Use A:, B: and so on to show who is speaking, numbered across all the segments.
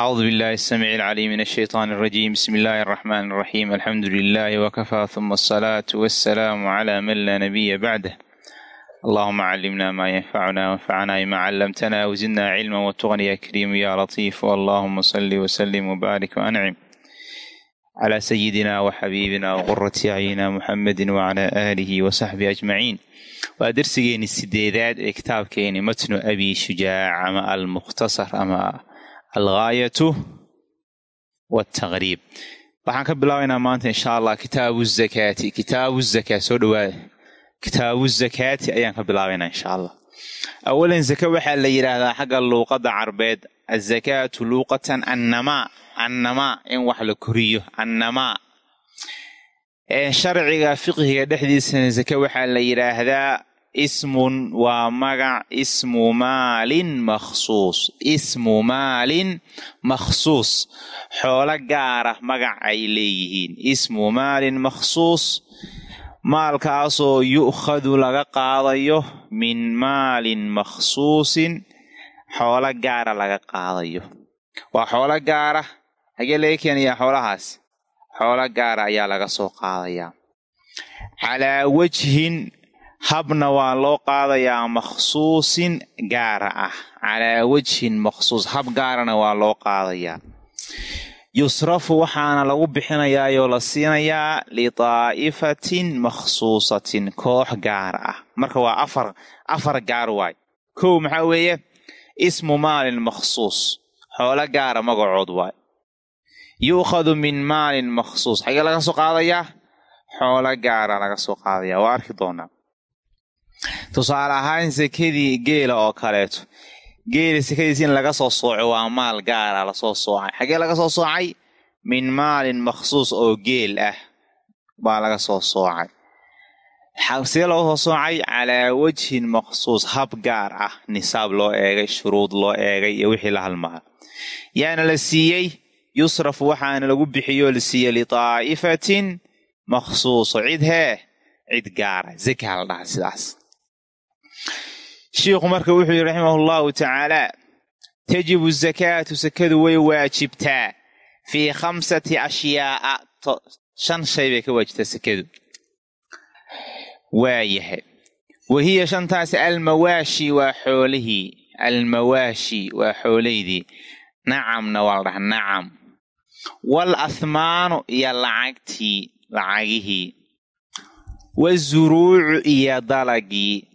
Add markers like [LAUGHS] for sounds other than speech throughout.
A: أعوذ بالله السميع العليم من الشيطان الرجيم بسم الله الرحمن الرحيم الحمد لله وكفى ثم الصلاة والسلام على من لا نبي بعده اللهم علمنا ما ينفعنا وانفعنا بما علمتنا وزدنا علما وتغني يا كريم يا لطيف اللهم صل وسلم وبارك وأنعم على سيدنا وحبيبنا وقرة أعيننا محمد وعلى آله وصحبه أجمعين waa darsigeeni sideedaad ee kitaabkeeni matnu abi shujaac ama almukhtasar ama algaayatu waltaqriib waxaan ka bilaabaynaa maanta insha allah kitaabu zakaati. Kitaabu zakaa soo dhawaada kitaabu zakaati ayaan ka bilaabaynaa insha allah awalan zaka waxaa la yidhaahdaa xagga luuqadda carbeed. Azakaatu luuqatan annamaa annamaa in wax la koriyo annamaa sharciga fiqhiga dhexdiisana zake waxaa la yidhaahdaa ismun waa magac ismu maalin makhsuus. Ismu maalin makhsuus. Xoolo gaara magac ay leeyihiin. Ismu maalin makhsuus. Maalkaasoo yu'khadu laga qaadayo min maalin makhsuusin. Xoolo gaara laga qaadayo. Waa xoolo gaara hagee laga keenayaa xoolahaas? Xoolo gaara ayaa laga soo qaadayaa. Calaa wajhin habna waa loo qaadayaa makhsuusin gaara ah. Calaa wajhin makhsuus hab gaarana waa loo qaadayaa. Yusrafu waxaana lagu bixinayaayoo la siinayaa litaa'ifatin makhsuusatin koox gaar ah. Marka waa afar afar gaar waay. Kow maxaa weeye? Ismu maalin makhsuus xoolo gaara magacood waay. Yu'khadu min maalin makhsuus. Xagee laga soo qaadayaa? Xoolo gaara laga soo qaadayaa. Waa arki doonaa tusaale ahaan sekadii geela oo kaleeto. Geela sekadiis in laga soo sooco waa maal gaara la soo soocay. Xagee laga soo soocay? Min maalin makhsuus oo geel ah baa laga soo soocay. See loo soo soocay calaa wajhin makhsuus hab gaar ah nisaab loo eegay shuruud loo eegay iyo wixii la halmaa yaana la siiyey yusraf waxaana lagu bixiyoo la siiyey litaa'ifatin makhsuuso cid hee cid gaara zaka la dhaha sidaas shiikhu marka wuxuu yidhi raximah allahu tacaala tajibu zakaatu sakadu way waajibtaa fii khamsati ashyaa'a shan shay bay ka waajibtaa sakadu. Waayahay wahiya shantaasi almawaashi waa xoolihii almawaashi waa xoolaydii nacamna waa la dhaha nacam. Wal iyo lacagtii lacagihii. Wazuruucu iyo dalagii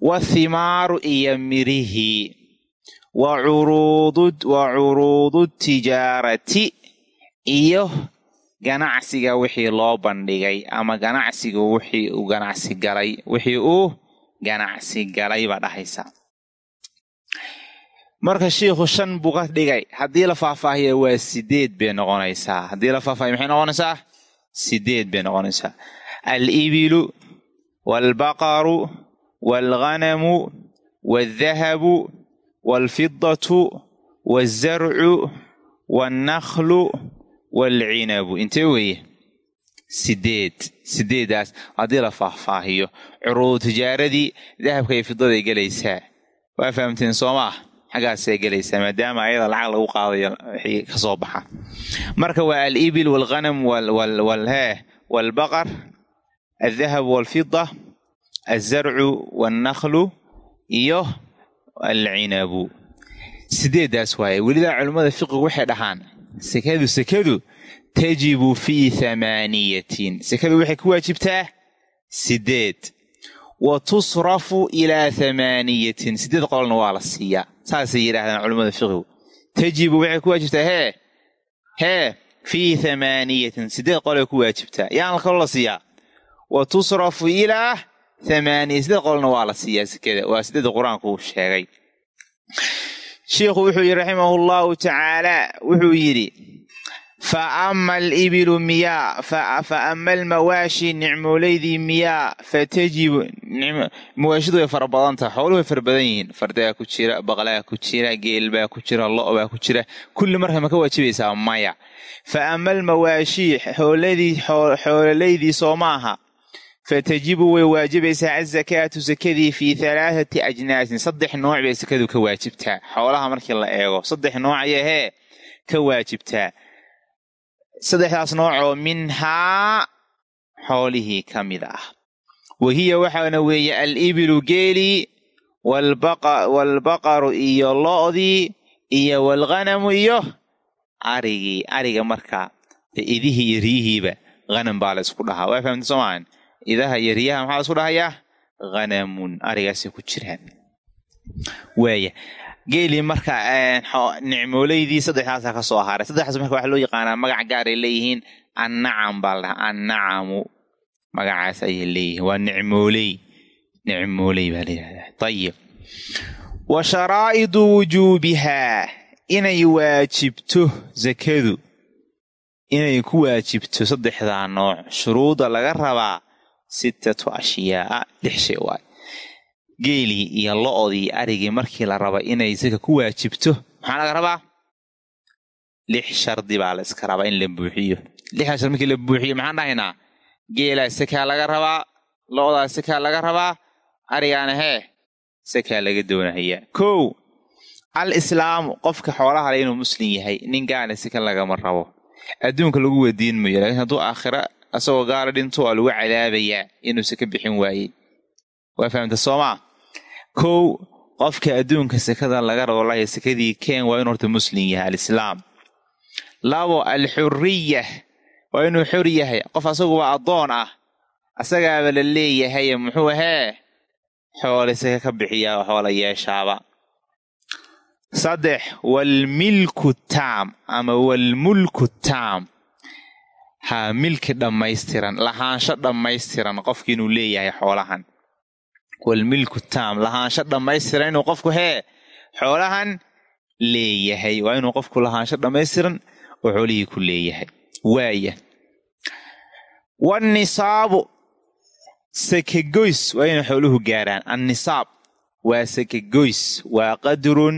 A: wathimaaru iyo mirihii wa curuudu tijaarati iyo ganacsiga wixii loo bandhigay ama ganacsiga wixii uu ganacsi galay wixii uu ganacsi galay baa dhahaysa. Marka shiikhu shan buu ka dhigay haddii la faahfaahiya waa sideed bay noqonaysaa haddii la faahfaahiya maxay noqonaysaa sideed bay noqonaysaa alibilu waalbaqaru waalghanamu waaldahabu waalfidatu waalzarcu waalnakhlu waalcinabu intee weeye sideed sideedaas haddii la faahfaahiyo curuudu tijaaradii dahabka iyo fidaday gelaysaa waa fahamteen soo maah xaggaasay gelaysaa maadaama ayada lacag lagu qaadayo wixii ka soo baxa marka waa alibil waalghanam waalhee waalbaqar aldahab waalfida alzarcu waalnakhlu iyo alcinabu sideedaas waaye welidaa culimmada fiqigu waxay dhahaan sekadu sekadu tajibu fii thamaaniyatin sekadu waxay ku waajibtaa sideed wa tusrafu ilaa thamaaniyatin sideed qolna waa la siiyaa saasay yidhahdaan culimmada fiqigu tajibu waxay ku waajibtaa hee hee fii thamaaniyatin sideed qolay ku waajibtaa yaan kaloo la siiyaa wa tusrafu ilaa thamaaniya sideed qolna waa la siiyaa sekada waa sideeda qur'aanku sheegay. Shiikhu wuxuu yidhi raximahu llahu tacaala wuxuu yidhi fa ama alibilu miyaa fa ama almawaashi nicmoolaydii miyaa fatajibu mawaashidu way fara badan tahay xooluhu way fara badan yihiin. Fardaa ku jira baqlaa ku jira geel baa ku jira lo' baa ku jira kulli marka ma ka waajibaysaa maya. Fa ama maaha fatajibu way waajibaysaa azakaatu sakadii fii halaathati ajnaasin saddex nooc bay sakadu ka waajibtaa xoolaha markii la eego saddex nooc ayahee ka waajibtaa saddexdaas noocoo minhaa xoolihii ka mid ah wahiya waxaana weeye al-ibilu geelii waalbaqaru iyo lo'dii iyo waalghanamu iyo arigii ariga markaa idihii iyo riyihiiba hanam baa la isku dhahaa waa fahamta soomaan idaha iyo riyaha maxaa la isku dhahayaa hanamun arigaasay ku jiraan. Waaya geelii marka nicmoolaydii saddexdaasa ka haray saddexdaas marka waxaa loo yaqaanaa magac gaaray leeyihiin annacam baa la annacamu magacaas ayay leeyihiin. Waa nicmooley. Nicmooley baa la yidhahdaa. Ayib wa sharaa'idu wujuubihaa. Inay waajibto sakadu inay ku waajibto saddexdaa nooc. Shuruuda laga rabaa sittatu ashyaaa lix shay waay. Geelii iyo lo'odii arigii markii la raba inay saka ku waajibto maxaa laga rabaa? Lix shardi baa la iska rabaa in la buuxiyo. Lixdaa shard markii la buuxiyo maxaan dhahaynaa? Geelaa sakaa laga rabaa lo'daa sakaa laga rabaa arigaana hee sakaa laga doonahayaa. Kow al qofka xoolaha le inuu muslim yahay nin gaana saka lagama rabo. Adduunka lagu wadiin mayo laakiin hadduu aakhira asagoo gaala dhinto waa lagu cadaabayaa inuu saka bixin waayey waa fahamta soomaa kow qofka adduunka sekada laga rabo lahay sekadii keen waa inuu horta muslim yahay alislaam. Labo alxuriya waa inuu xor yahay. Qof asaguba addoon ah. Asagaaba la leeyahay muxuu hee xoole saka ka bixiyaa xoola yeeshaaba. Saddex walmilku taam ama walmulku taam haa milki dhammaystiran lahaansho dhammaystiran qofki inuu leeyahay xoolahan. Walmilku taam lahaansho dhammaystiran inuu qofku hee xoolahan leeyahay. Waa inuu qofku lahaansho dhammaystiran oo xoolihii ku leeyahay. Waaya wannisaabu sakegoys waa inay xooluhu gaaraan. Annisaab waa sakegoys waa qadrun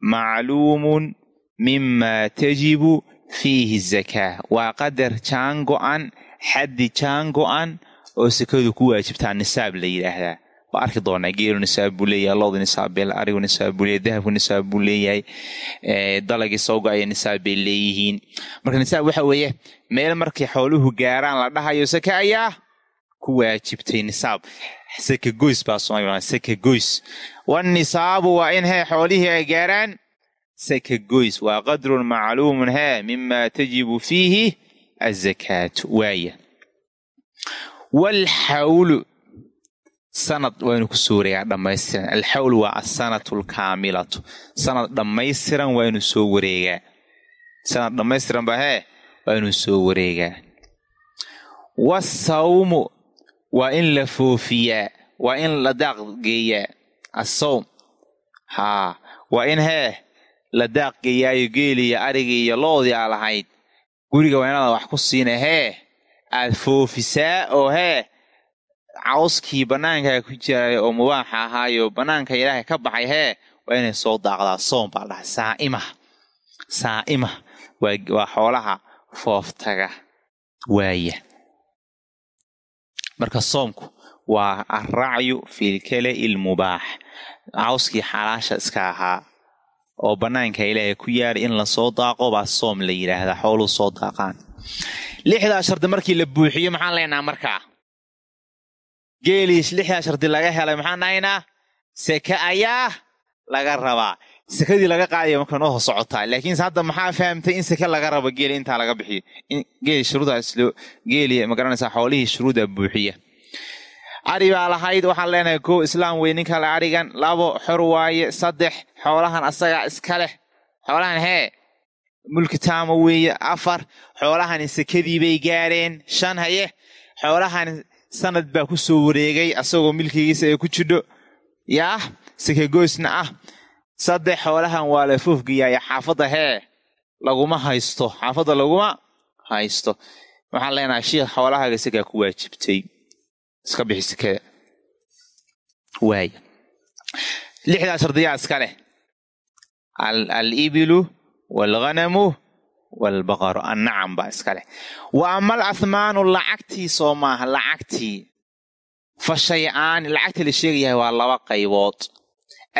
A: macluumun mimaa tajibu fiihi zakaa waa qadar jaan go-an xaddi jaan go-an oo sekadu ku waajibtaa nisaab la yidhaahdaa waa arki doonaa geelu nisaab buu leeyahay loodu nisaab bee arigu nisaab buu leeyahay dahabku nisaab buu leeyahay dalagii sawga aya nisaab bay leeyihiin marka nisaab waxa weeye meel markay xooluhu gaaraan la dhahayo seke ayaa ku waajibtay nisaab seke goys baa soma seke goys wanisaabu waa in hee xoolihii ay gaaraan seke goys waa qadrun macluumun hee mima tajibu fiihi azakaatu waaya walxawlu sanad waa inuu ku soo wareegaa dhammaystiran alxawl waa asanatu alkaamilatu sanad dhammaystiran waa inuu soo wareegaa sanad dhammaystiran ba hee waa inuu soo wareegaa wasawmu waa in la foofiyaa waa in la daaq geeyaa assawm haa waa in hee la daaq geeyaayo geeliya arigii iyo loodii aa lahayd. Guriga waa inaada wax ku siina hee? Aad foofisaa oo hee? Cawskii bannaankaa ku jiray oo mubaaxa ahaayo bannaanka ilaahay ka baxay hee? Waa inay soo daaqdaa soom baa dhahay saa'ima saa'ima waa xoolaha fooftaga waaya marka soomku waa alracyu filkale ilmubaax cawskii xalaasha iska ahaa oo bannaanka ilaahay ku yaadhay in la soo daaqo baa soom la yidhaahdaa xooluu soo daaqaan. Lixdaa shardi markii la buuxiyo maxaan leenaha markaa? Geeliis lixdaa shardi laga helay maxaan dhahaynaa seke ayaa laga rabaa. Sekadii laga qaadaya marka noo hos socotaa. Laakiinse hadda maxaa fahamtay in seke laga rabo geeli intaa laga bixiyo? Geeli shuruudaas geeli ma garanaysaa xoolihii shuruuda buuxiya ari baa lahayd waxaan leenahay kow islaam wey ninka le arigan labo xor waaye saddex xoolahan asagaa iska leh. Xoolahan hee mulki taama weeye afar. Xoolahani sekadii bay gaadheen shan haye. Xoolahan sanad baa ku soo wareegay asagoo milkigiisa ay ku jidho. Yaah sekegoysna ah. Saddex xoolahan waa la foofgayaaye xaafadda hee laguma haysto. Xaafadda laguma haysto. Waxaan leenahay shiikh xoolahaaga isagaa ku waajibtay iska bixi waaya lixdaa shardiyaa iska leh alibilu waalghanamu waalbaqaru annacam baa iska leh wa ama al ahmaanu lacagtii soo maaha lacagtii fa shay-aani lacagta la sheegayahay waa laba qaybood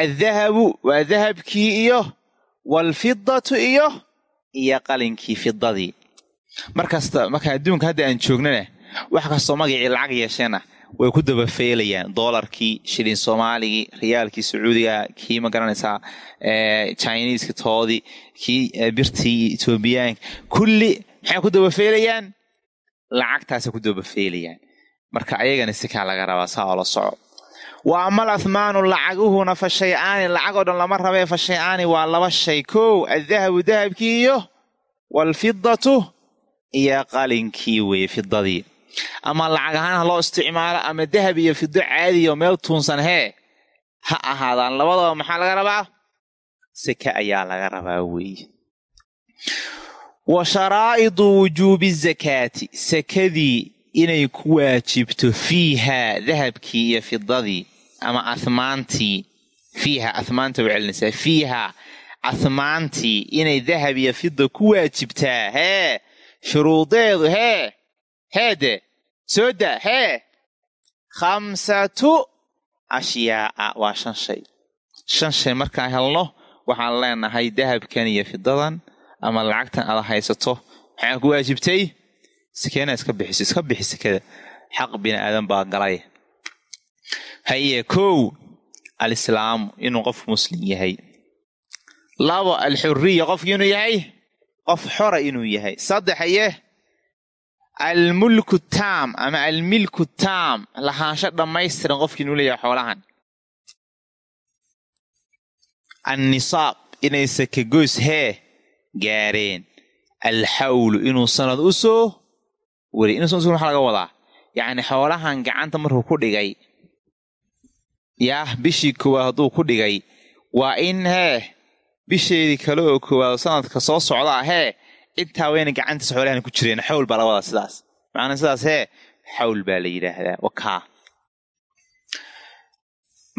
A: addahabu waa dahabkii iyo waalfidatu iyo iyo qalinkii fidadii markasta marka adduunka hadda aan joognana wax kastoo magacii lacag yeesheena way ku dabafeelayaan doolarkii shilin soomaaligii riyaalkii sacuudiga kii ma garanaysaa chiniiska toodii kii birtii etoobiyaanka kulli maxay ku dabafeelayaan lacagtaasay ku dabafeelayaan marka ayagana sikaa laga rabaa saa oo la soco. Wa amal ahmaanu lacaguhuna fa shay-aani lacagoo dhan lama rabee fa shay-aani waa laba shay. Kow addahabu dahabkii iyo waalfidatu iyo qalinkii weeye fidadii ama lacag ahaan ha loo isticmaalo ama dahab iyo fido caadiyo meel tuunsan hee? Ha ahaadaan labadaba maxaa laga rabaa? Seke ayaa laga rabaa weeye wa sharaa'idu wujuubi zakaati sakadii inay ku waajibto fiiha dahabkii iyo fidadii ama ahmaantii fiiha ahmaanta way celinaysaa fiiha ahmaantii inay dahab iyo fida ku waajibtaa hee? Shuruudeedu hee heede soo daa hee khamsatu ashyaa'a waa shan shay. Shan shay markaan helno waxaan leenahay dahabkan iyo fidadan ama lacagtan aad haysato. Maxaa ku waajibtay? Sakeena iska bixiso iska bixi sekada xaq bini aadan baa galay. Haye kow alislaamu inuu qof muslim yahay. Labo alxuriya qofki inuu yahay? Qof xora inuu yahay. Saddex aye almulku taam ama almilku taam lahaansho dhammaystiran qofkii inuu leeyahay xoolahan annisaab inay sakagoys hee gaareen alxawlu inuu sanad u soo wari inuu sanad waxa laga wadaa yacni xoolahan gacanta markuu ku dhigay yaah bishii koowaad hadduu ku dhigay waa in hee bisheedii kale oo koowaad sanadka soo socdaa hee intaa wayna gacantiisa xoolahan ku jireen xawl baa laga wadaa sidaas. Macnaa sidaas hee xawl baa la yidhaahdaa wakaa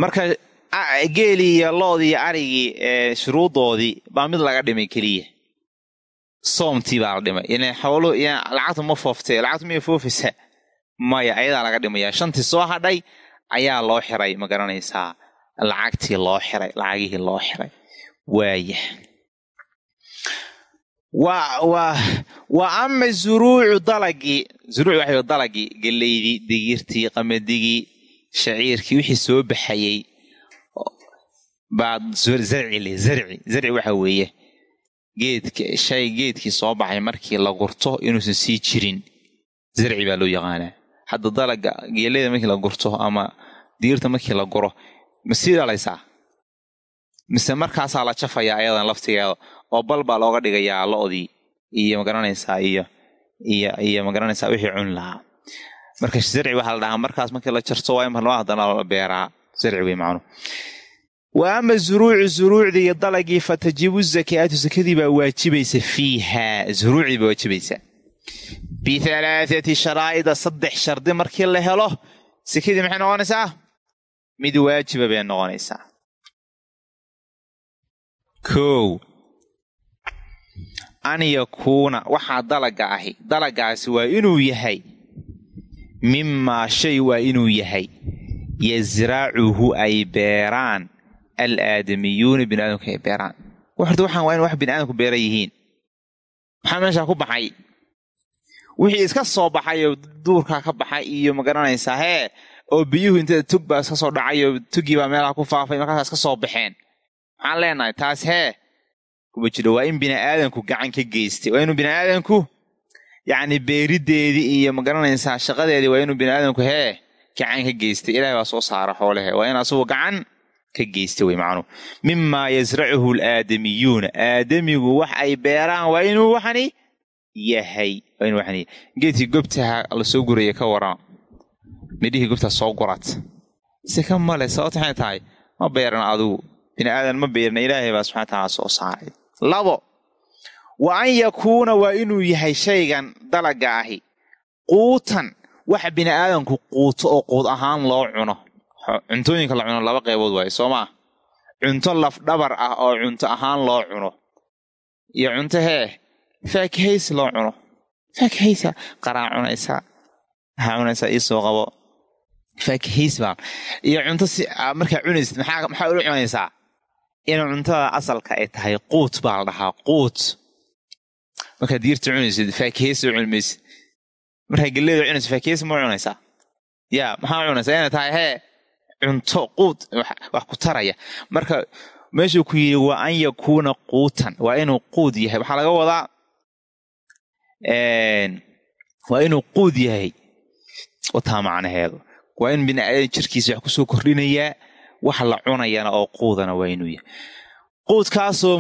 A: marka geelii iyo loodii iyo arigii shuruudoodii baa mid laga dhimay keliya. Soomtii baa la dhimay. Yan xoolu lacagtu ma fooftay lacagtu miyay foofaysaa maya ayadaa laga dhimaya. Shantii soo hadhay ayaa loo xiray ma garanaysaa. Lacagtii loo xiray lacagihii loo xiray. Waaya wa ama zuruucu dalagii zuruuc waxa dalagii geleydii digirtii qamadigii shaciirkii wixii soo baxayey baa zarci le zarci zarci waxa weeye. Geedka shay geedkii soo baxay markii la gurto inuusan sii jirin. Zarci baa loo yaqaanaa. Hadda dalaga geeleyda markii la gurto ama digirta markii la guro ma sii dhalaysaa mise markaasaa la jafayaa ayadan laftigeeda oo bal baa looga dhigayaa lo-dii iyo ma garanaysaa iyo iyo iyo ma garanaysaa wixii cuni lahaa. Marka zarci waxaa la dhahaa markaas markii la jarto waa haddana la beeraa. Zarci wey macnu wa ama zuruucu zuruucdii iyo dalagii fatajibu zakaatu sakadii baa waajibaysa fiiha. Zuruucdii baa waajibaysa. Bihalaathati sharaa'ida saddex shardi markii la helo sakadii maxay noqonaysaa? Mid waajiba bay noqonaysaa. Kow an yakuuna waxaa dalaga ahi. Dalagaasi waa inuu yahay. Mimaa shay waa inuu yahay. Yasracuhu ay beeraan. Al aadamiyuuna bini aadamku ay beeraan. Horta waxaan waa in wax bini aadamku beeran yihiin. Maxaa meeshaa ku baxay. Wixii iska soo baxay oo duurkaa ka baxay iyo ma garanaysaa hee oo biyuhu intada tug baa iska soo dhacay oo tugii baa meelaha ku faafay markaasa iska soo baxeen. Maxaan leenahay taas hee kuma jiro waa in bini aadanku gacan ka geystay. Waa inuu bini aadanku yacni beerideedii iyo ma garanaysaa shaqadeedii waa inuu bini aadanku hee gacan ka geystay. Ilahay baa soo saara xoolahe waa in asugu gacan ka geysta wey macnuhu mimaa yasracuhu alaadamiyuuna. Aadamigu wax ay beeraan waa inuu waxani yahay. Waa inuu waxani geedkii gobtaha la soo ka waran. Midhihii gobtaa soo gurat. Si ka male sababta maxay tahay? Ma beeran adigu bini aadan ma beerna. Ilaahay baa subxana wataala soo saaray labo wa an yakuuna waa inuu yahay shaygan dalaga ahi. Quutan waxa bini aadamku quuto oo quud ahaan loo cuno. Cuntooyinka la cuno laba qaybood waaye soo maa cunto lafdhabar ah oo cunto ahaan loo cuno. Iyo cunto hee faakihaysi loo cuno. Faakihaysa qaraa cunaysaa maxaa cunaysaa iisoo qabo. Faakihaysi baa iyo cunto si markaa cunaysid maxaa maxaa ula cunaysaa in cuntada asalka ay tahay quut baa la dhahaa quut. Markaad diirta cunaysid faakihaysi u cunmaysid. Markaa geleeda cunaysid faakihaysi ma cunaysaa? Yaa maxaa cunaysaa? Inay tahay hee cunto quut wax ku taraya. Marka meeshuu ku yidhi waa an yakuuna quutan waa inuu quud yahay. Waxaa laga wadaa waa inuu quud yahay. Wataa macnaheedu. Waa in bini aadan jirkiisa wax ku soo kordhinayaa wax la cunayana oo quudana waa inuu yahay. Quudkaasoo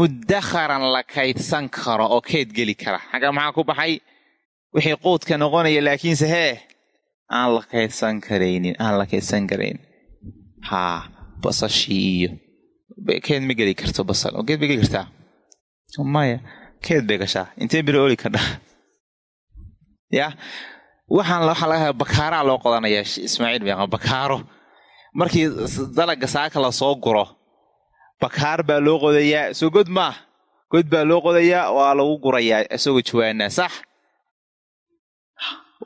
A: muddakharan la kaydsan karo oo keyd geli kara. Xagga maxaa ku baxay? Wixii quudka noqonaya laakiinse hee aan la kaydsan karaynin aan la kaydsan karaynin haa basashii iyo keed ma geli karto basal. Oo keed bay geli kartaa? Maya keed bay gashaa. Intee beri oli kadha [LAUGHS] ya waxaan waxaa laga haa bakaaraa loo qodanayaa ismaaciil meeqa bakaaro markii dalaga saaka la soo guro bakaar baa loo qodayaa. Soo god maah god baa loo qodayaa waa lagu gurayaa isagoo jawaanaa sax?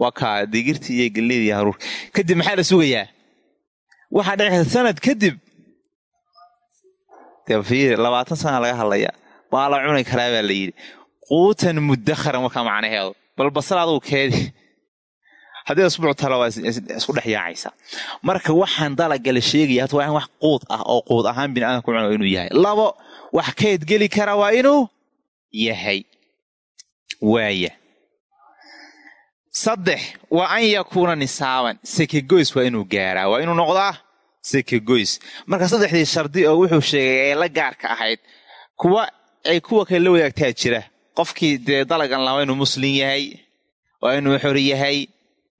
A: Waa kaa digirtii iyo galleydi iyo haruurka kadib maxaa la sugayaa? Waxaa dhici karta sanad kadib. Fiir labaatan sana laga hadlayaa. Waa la cuni karaa baa la yidhi. Quutan muddakharan wakaa macnaheedu. Bal basal adugu keedi haddii asbuuc tala isku dhex yaacaysa. Marka waxaan dalaga la sheegaya waa in wax quud ah oo quud ahaan bini aadamka ku cuna inuu yahay. Labo wax keed geli kara waa inuu yahay. Waaya saddex waa an yakuuna nisaaban. Sekegoys waa inuu gaaraa. Waa inuu noqdaa sekegoys marka saddexdii shardi oo wuxuu sheegay ee la gaarka ahayd kuwa ay kuwa kale la wadaagtaa jira. Qofkii dee dalagan laha waa inuu muslim yahay waa inuu xor yahay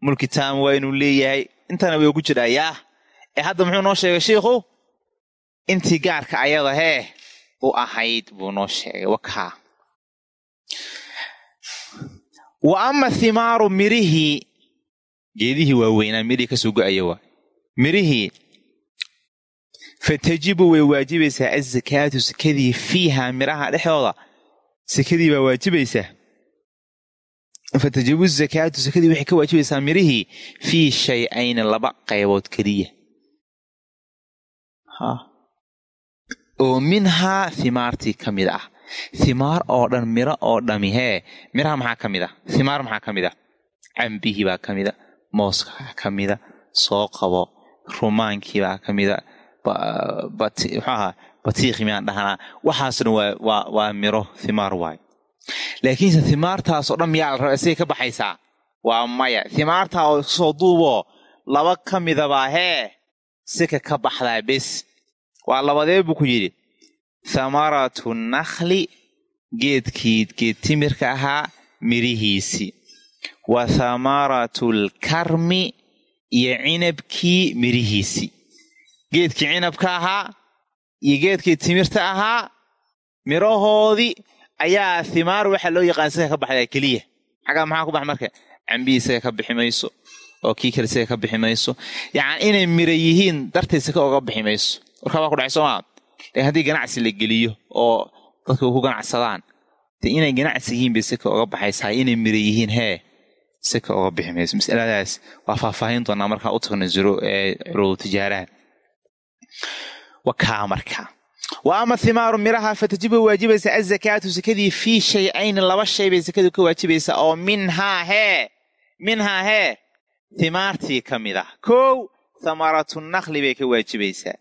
A: mulki taam waa inuu leeyahay. Intana way ku jiraa ee hadda muxuu noo sheegay shiikhu intii gaarka ayada hee u ahayd buu noo sheegay. Wakaa wa ama thimaaru mirihii geedihii waaweynaa mirihii ka soo go'aya waa. Mirihii fatajibu way waajibaysaa azakaatu sekadii fiiha miraha dhexdooda. Sekadii baa waajibaysaa fatajibu zakaatu sekadii waxay ka waajibaysaa mirihii fii shay-ayni laba qaybood keliya oo minhaa himaartii ka mid ah himaar oo dhan miro oo dhami hee miraha maxaa ka mid a himaar maxaa ka mid a cambihii baa ka mida mooskaa ka mida soo qabo rumaankii baa ka mida muxuu ahaa batiikhi miyaan dhahnaa waxaasna waa waa miro himaar waayo laakiinse himaartaasoo dhan miyaa la raba isagay ka baxaysaa? Waa maya. Himaartaa oo soo duuboo laba ka midabaa hee sika ka baxdaa bes. Waa labadee buu ku yidhi. Thamaratu nakhli geedkii geed timirka ahaa mirihiisii wa thamaratu lkarmi iyo cinabkii mirihiisii geedkii cinabka ahaa iyo geedkii timirta ahaa mirahoodii ayaa thimaar waxaa loo yaqaan isaga ka baxdaa keliya. Xaggaa maxaa ku baxa marka? Cambihii isaga ka bixi mayso? Oo kii kale isaga ka bixi mayso? Yacani inay mira yihiin darteed saka oga bixi warkaa baa ku dhacay soomaa laakiin haddii ganacsi la geliyo oo dadka ku ganacsadaan de inay ganacsi yihiin bay sika oga baxaysaa? Inay mira yihiin hee sika oga bixi masaladaas waa faahfaahin doonaa markaan u tagno zuro ee curudu tijaaraha. Wakaa marka wa ama thimaaru miraha fatajibu waajibaysa azakaatu sekadii fii shay-ayni laba shay bay sekadu ka waajibaysaa oo minhaa hee minhaa hee thimaartii ka mid ah kow thamaratu nakli bay ka waajibaysaa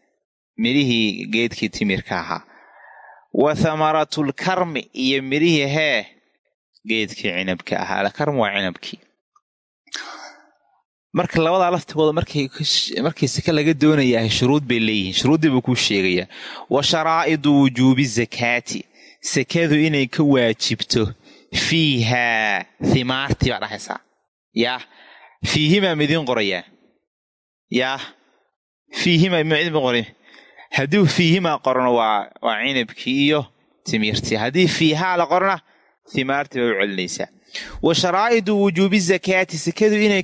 A: midhihii geedkii timirka ahaa wa thamaratu lkarmi iyo midhihii hee geedkii cinabka ahaa alkarm waa cinabkii marka labadaa laftigooda markii seke laga doonayahay shuruud bay leeyihiin. Shuruuddii buu kuu sheegayaa wa sharaa'idu wujuubi zakaati. Sekadu inay ka waajibto fiihaa himaartii baa dhahaysaa. Yaah fiihimaa midiin qorayaa yaah fiihimaa midin qora hadduu fiihimaa qorano waa waa cinabkii iyo timirtii haddii fiihaa la qorana himaartii bay u celinaysaa wa sharaa'idu wujuubi zakaati sakadu inay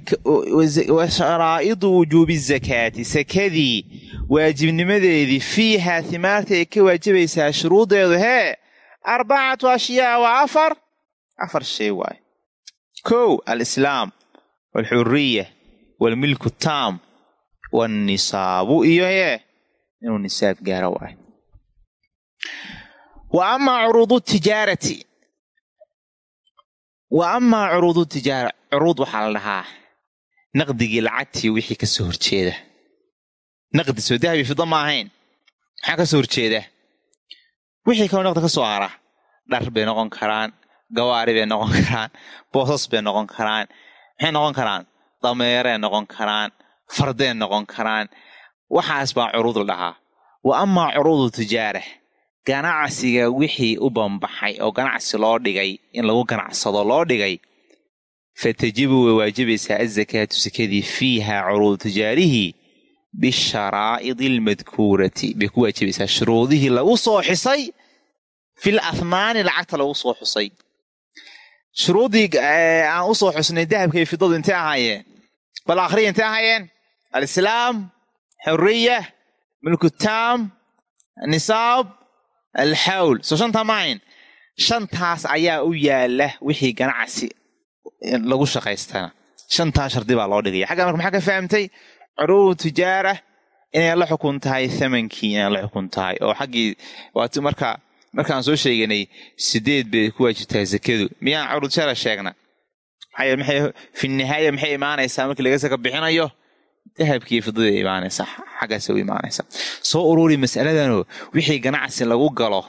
A: wa sharaa'idu wujuubi zakaati sakadii waajibnimadeedii fiihaa himaartii ay ka waajibaysaa shuruudeedu hee arbacatu ashyaa waa afar afar shay waaye kow alislaam walxuriya walmilku taam wanisaabu iyo hee inuu nisaab gaaro waaye wa amaa curuudu tijaarati wa amaa curuudu tijaara curuud waxaa la dhahaa naqdigii lacagtii wixii ka soo horjeeda. Naqdi soo dahabi fida ma ahayn. Maxaa ka soo horjeeda? Wixii kaloo naqdi ka soo hara dhar bay noqon karaan gawaari bay noqon karaan boosas bay noqon karaan maxay noqon karaan? Dameerey noqon karaan fardeen noqon karaan. Waxaas baa curuud la dhahaa. Wa amaa curuudu tijaara ganacsiga wixii u bambaxay oo ganacsi loo dhigay in lagu ganacsado loo dhigay fa tajibu way waajibaysaa azakaatu sakadii fiiha curuudu tijaarihii bisharaa'idi almadkuurati bay ku waajibaysaa shuruudihii lagu soo xisay fil ahmaani lacagta lagu soo xusay. Shuruuddii aan u soo xusnay dahabka iyo fidadu intay ahaayeen? Bal akhriya intay ahaayeen? Alislaam xuriya milkutaam nisaab alxawl soo shantaa maahayn shantaas ayaa u yaalla wixii ganacsi lagu shaqaystana shantaa shardi baa loo dhigaya xagga marka maxaa ka fahamtay curuudu tijaara inay la xukun tahay thamankii inay la xukun tahay oo xaggii waat marka markaan soo sheeganay sideed bay ku waajibtahay zakadu miyaan curuud tijaara sheegna maxay fi maxay imaanaysaa markii laga saka bixinayo dahabkiiyo fidada imaanaysa xaggaasa u imaanaysa soo ururi masaladanoo wixii ganacsi lagu galo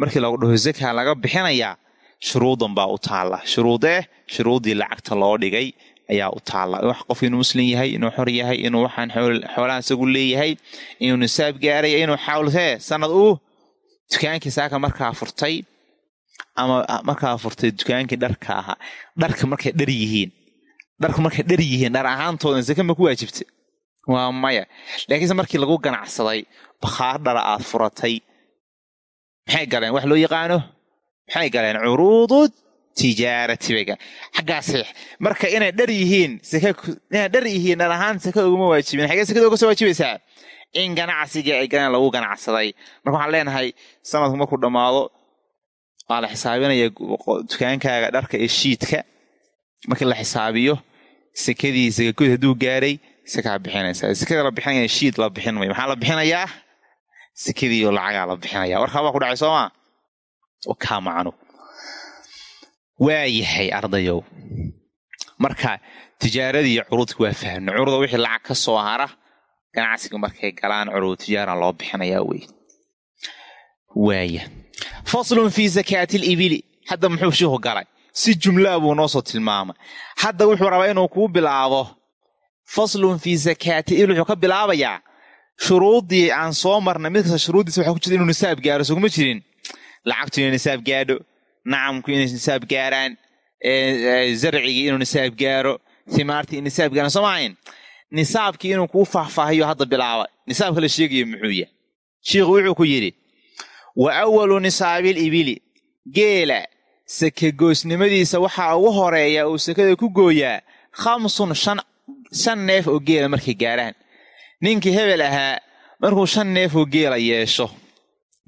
A: markii lagu dhaho zaka laga bixinayaa shuruudan baa u taalla. Shuruudee shuruuddii lacagta loo dhigay ayaa u taalla. Wax qof inuu muslim yahay inuu xor yahay inuu waxaan xoolaha isagu leeyahay inuu nisaab gaaraya inuu xawltee sanad uu dukaankii saaka markaa furtay ama markaa furtay dukaankii dharka ahaa. Dharka markay dhar yihiin dharku markay dhar yihiin dhar ahaantoodan sake ma ku waajibta waa maya. Laakiinse markii lagu ganacsaday bakhaar dhara aad furatay. Maxay galeen wax loo yaqaano? Maxay galeen curuudu tijaarati bay galeen xaggaa marka inay dhar yihiin inay dhar yihiin dhar ahaan sake uguma waajibin. Xagee sakada uga soo waajibaysaa in ganacsigii ay galeen lagu ganacsaday. Marka waxaan leenahay sanadku markuu dhammaado waa la xisaabinaya dukaankaaga dharka ee shiidka. Markii la xisaabiyo sekadii sakakood hadduu gaaray sakaa bixinaysaa sekada la bixinaya shiid la bixin mayo maxaa la bixinayaa sekadiioo lacagaa la bixinaya. Warkaa waa ku dhacay soomaa kaa macnu waa ardayow marka tijaaradii iyo curuudka waa fahmna curuda wixii lacag ka soo hara ganacsiga markay galaan curuud tijaara loo bixinayaa wey waaya faslun fii zakaati libili hadda muxuu shiiku galay si jumlaa buu noo soo tilmaamay. Hadda wuxuu rabaa inuu kuu bilaabo. Faslun fii zakaati ibil wuxuu ka bilaabayaa shuruuddii aan soo marnay. Mid kasta shuruuddiisa waxaa ku jirta inuu nisaab gaaro soguma jirin. Lacagtu inay nisaab gaadho nacamku inay nisaab gaaraan zarcigii inuu nisaab gaaro himaartii in nisaab gaaran soo maahayn nisaabkii inuu kuu faahfaahiyo hadda bilaaba nisaabka la sheegayo muxuu yahay. Shiikhu wuxuu ku yidhi wa awalu nisaabil ibili geela sakagoosnimadiisa waxaa ugu horreeya uu sakada ku gooyaa khamsun shan neef oo geela markay gaaraan. Ninkii hebel ahaa markuu shan neef oo geela yeesho.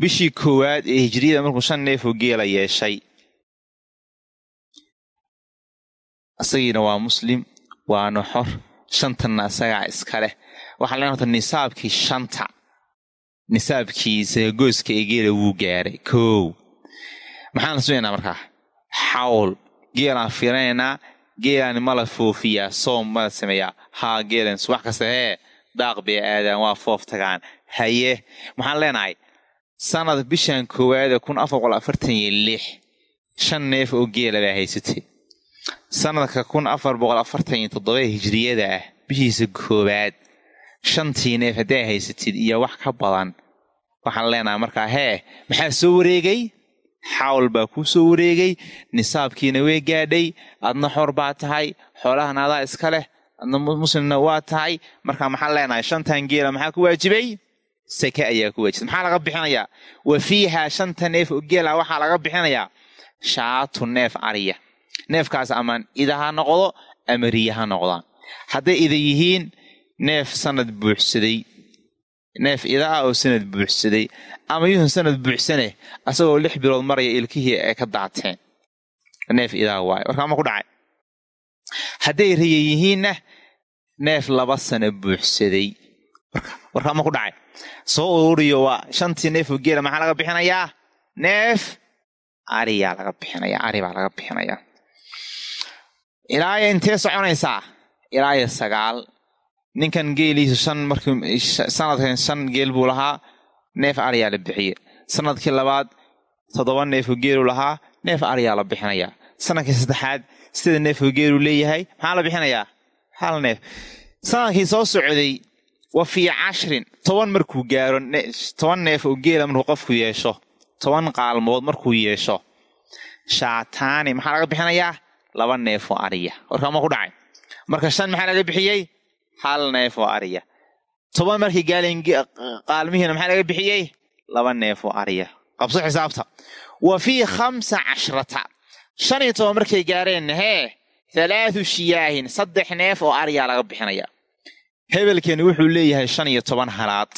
A: Bishii koowaad ee hijriyada markuu shan neef oo geela yeeshay. Isagiina waa muslim waana xor. Shantanna isagaa iska leh. Waxaa leen horta nisaabkii shanta. Nisaabkii sakagooska ee geela wuu gaaray. Koow. Maxaan sugaynaa markaa xawl geelaan fiirinaynaa geelaan ma la foofiyaa soom ma la sameeyaa. Haa geelan subax kasta hee daaq bay aadaan waa foof tagaan. Haye maxaan leenahay sanad bishan koowaada kun afar boqol afartan iyo lix shan neef oo geela baa haysatay. Sanadka kun afar boqol afartan iyo toddoba hijriyada ah bishiisa koowaad shantii neef hadday haysatid iyo wax ka badan. Waxaan leenahay markaa hee maxaa soo wareegay xawl baa kuu soo wareegay nisaabkiina way gaadhay adna xor baa tahay xoolahana adaa iska leh adna muslimna waa tahay. Markaa maxaan leenahay shantan geela maxaa ku waajibay? Sake ayaa ku waajibta maxaa laga bixinayaa wa fiihaa shanta neef oo geela waxaa laga bixinayaa shaatu neef ariya. Neefkaas ama ida ha noqdo ama riya ha noqdaan. Hadday ida yihiin neef sanad buuxsaday neef ida ah oo sanad buuxsaday ama yuhun sanad buuxsane asagoo lix bilood maraya ilkihii ay ka daateen. Neef idaa waaye warkaama ku dhacay. Hadday riya yihiinna neef laba sano buuxsaday. Warkaama ku dhacay. Soo ururiyo waa shantii neef oo geela maxaa laga bixinayaa? Neef ariyaa laga bixinaya ari baa laga bixinayaa. Ilaaya intee soconaysaa? Ilaaya sagaal ninkan geeliisu shan markii sanadkan shan geel buu lahaa neef ariyaa la bixiye sannadkii labaad toddoba neefoo geelu lahaa neef ariyaa la bixinayaa. Sanadkii saddexaad sida neefoo geelu leeyahay maxaa la bixinayaa? Hal neef. Sanadkii soo socday wa fii cashrin toban markuu gaaro toban neef oo geela markuu qofku yeesho. Toban qaalmood markuu yeesho. Shaataani maxaa laga bixinayaa? Laba neef oo ariya warkaama ku dhacay. Marka shan maxaa laga bixiyey hal neef oo ariya. Toban markii gaaleen qaalmihiina maxaa laga bixiyey? Laba neef oo ariya. Qabso xisaabta. Wa fii khamsa cashrata. Shan iyo toban markay gaareen hee halaathu shiyaahin saddex neef oo ariyaa laga bixinaya. Hebelkani wuxuu leeyahay shan iyo toban halaad.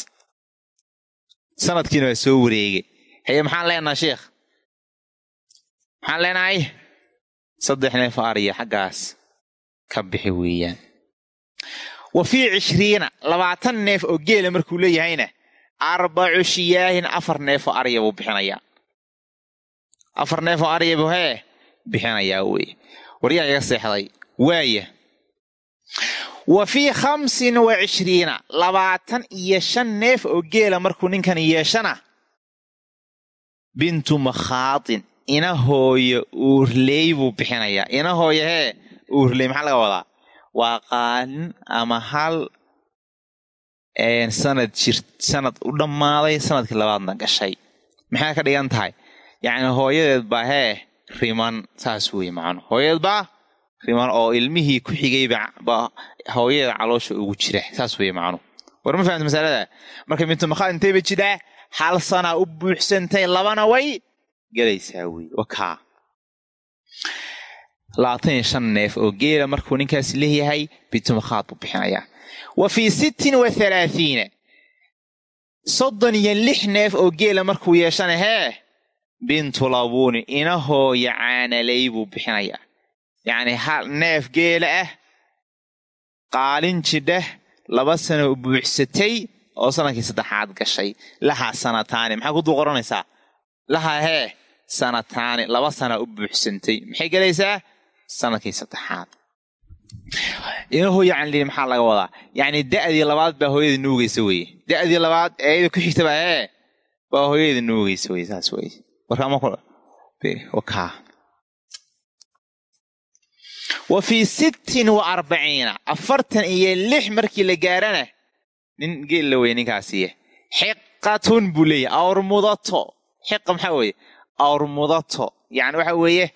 A: Sanadkiina waa soo wareegay. Haye maxaan leenaha sheikh maxaan leenahay? Saddex neef oo ariya xaggaas ka bixi weeyaan wa fii cishriina labaatan neef oo geela markuu leeyahayna arbacu shiyaahin afar neef oo ariya buu bixinayaa. Afar neef oo ariya buu hee bixinayaa weye waryaa iga seexday? Waaya wa fii khamsin wa cishriina labaatan iyo shan neef oo geela markuu ninkan yeeshana bintu makhaatin ina hooyo uurleey buu bixinayaa. Ina hooyo hee uurleey maxaa laga wadaa waa qaalin ama hal sanad jir sanad u dhammaaday sannadkii labaadna gashay. Maxay ka dhigan tahay? Yacni hooyadeed baa hee riman saas weye macnu hooyadeed baa riman oo ilmihii ku xigayba hooyadeeda caloosha ugu jira saas weye macnu war ma fahamta masalada? Marka bintumakhaad intayba jiraa hal sanaa u buuxsantay labana way gelaysaa weye wakaa labaatan iyo shan neef oo geela markuu ninkaas leeyahay bintumakhaad buu bixinayaa wa fii sittin wa halaathiina soddon iyo lix neef oo geela markuu yeeshana hee bintu labuuni ina hooya caanaley buu bixinayaa yacni hal neef geela ah qaalin jidhah laba sano buuxsatay oo sannadkii saddexaad gashay lahaa sanataani maxaa ku dul qoranaysaa lahaa hee sanataani laba sana u buuxsantay maxay gelaysaa sannadkii saddexaad. Ina hooya canli maxaa laga wadaa? Yacni da'dii labaad baa hooyada nuugaysa weye da'dii labaad ee iyada ku xigta baa hee baa hooyada nuugaysa weye saas weye warkaamawakaa wa fii sittin wa arbaciina. Afartan iyo lix markii la gaarana nin geel la weye ninkaasiye xiqatun buu leeyahy awrmudato. Xiqa maxaa weeye? Awrmudato. Yacni waxa weeye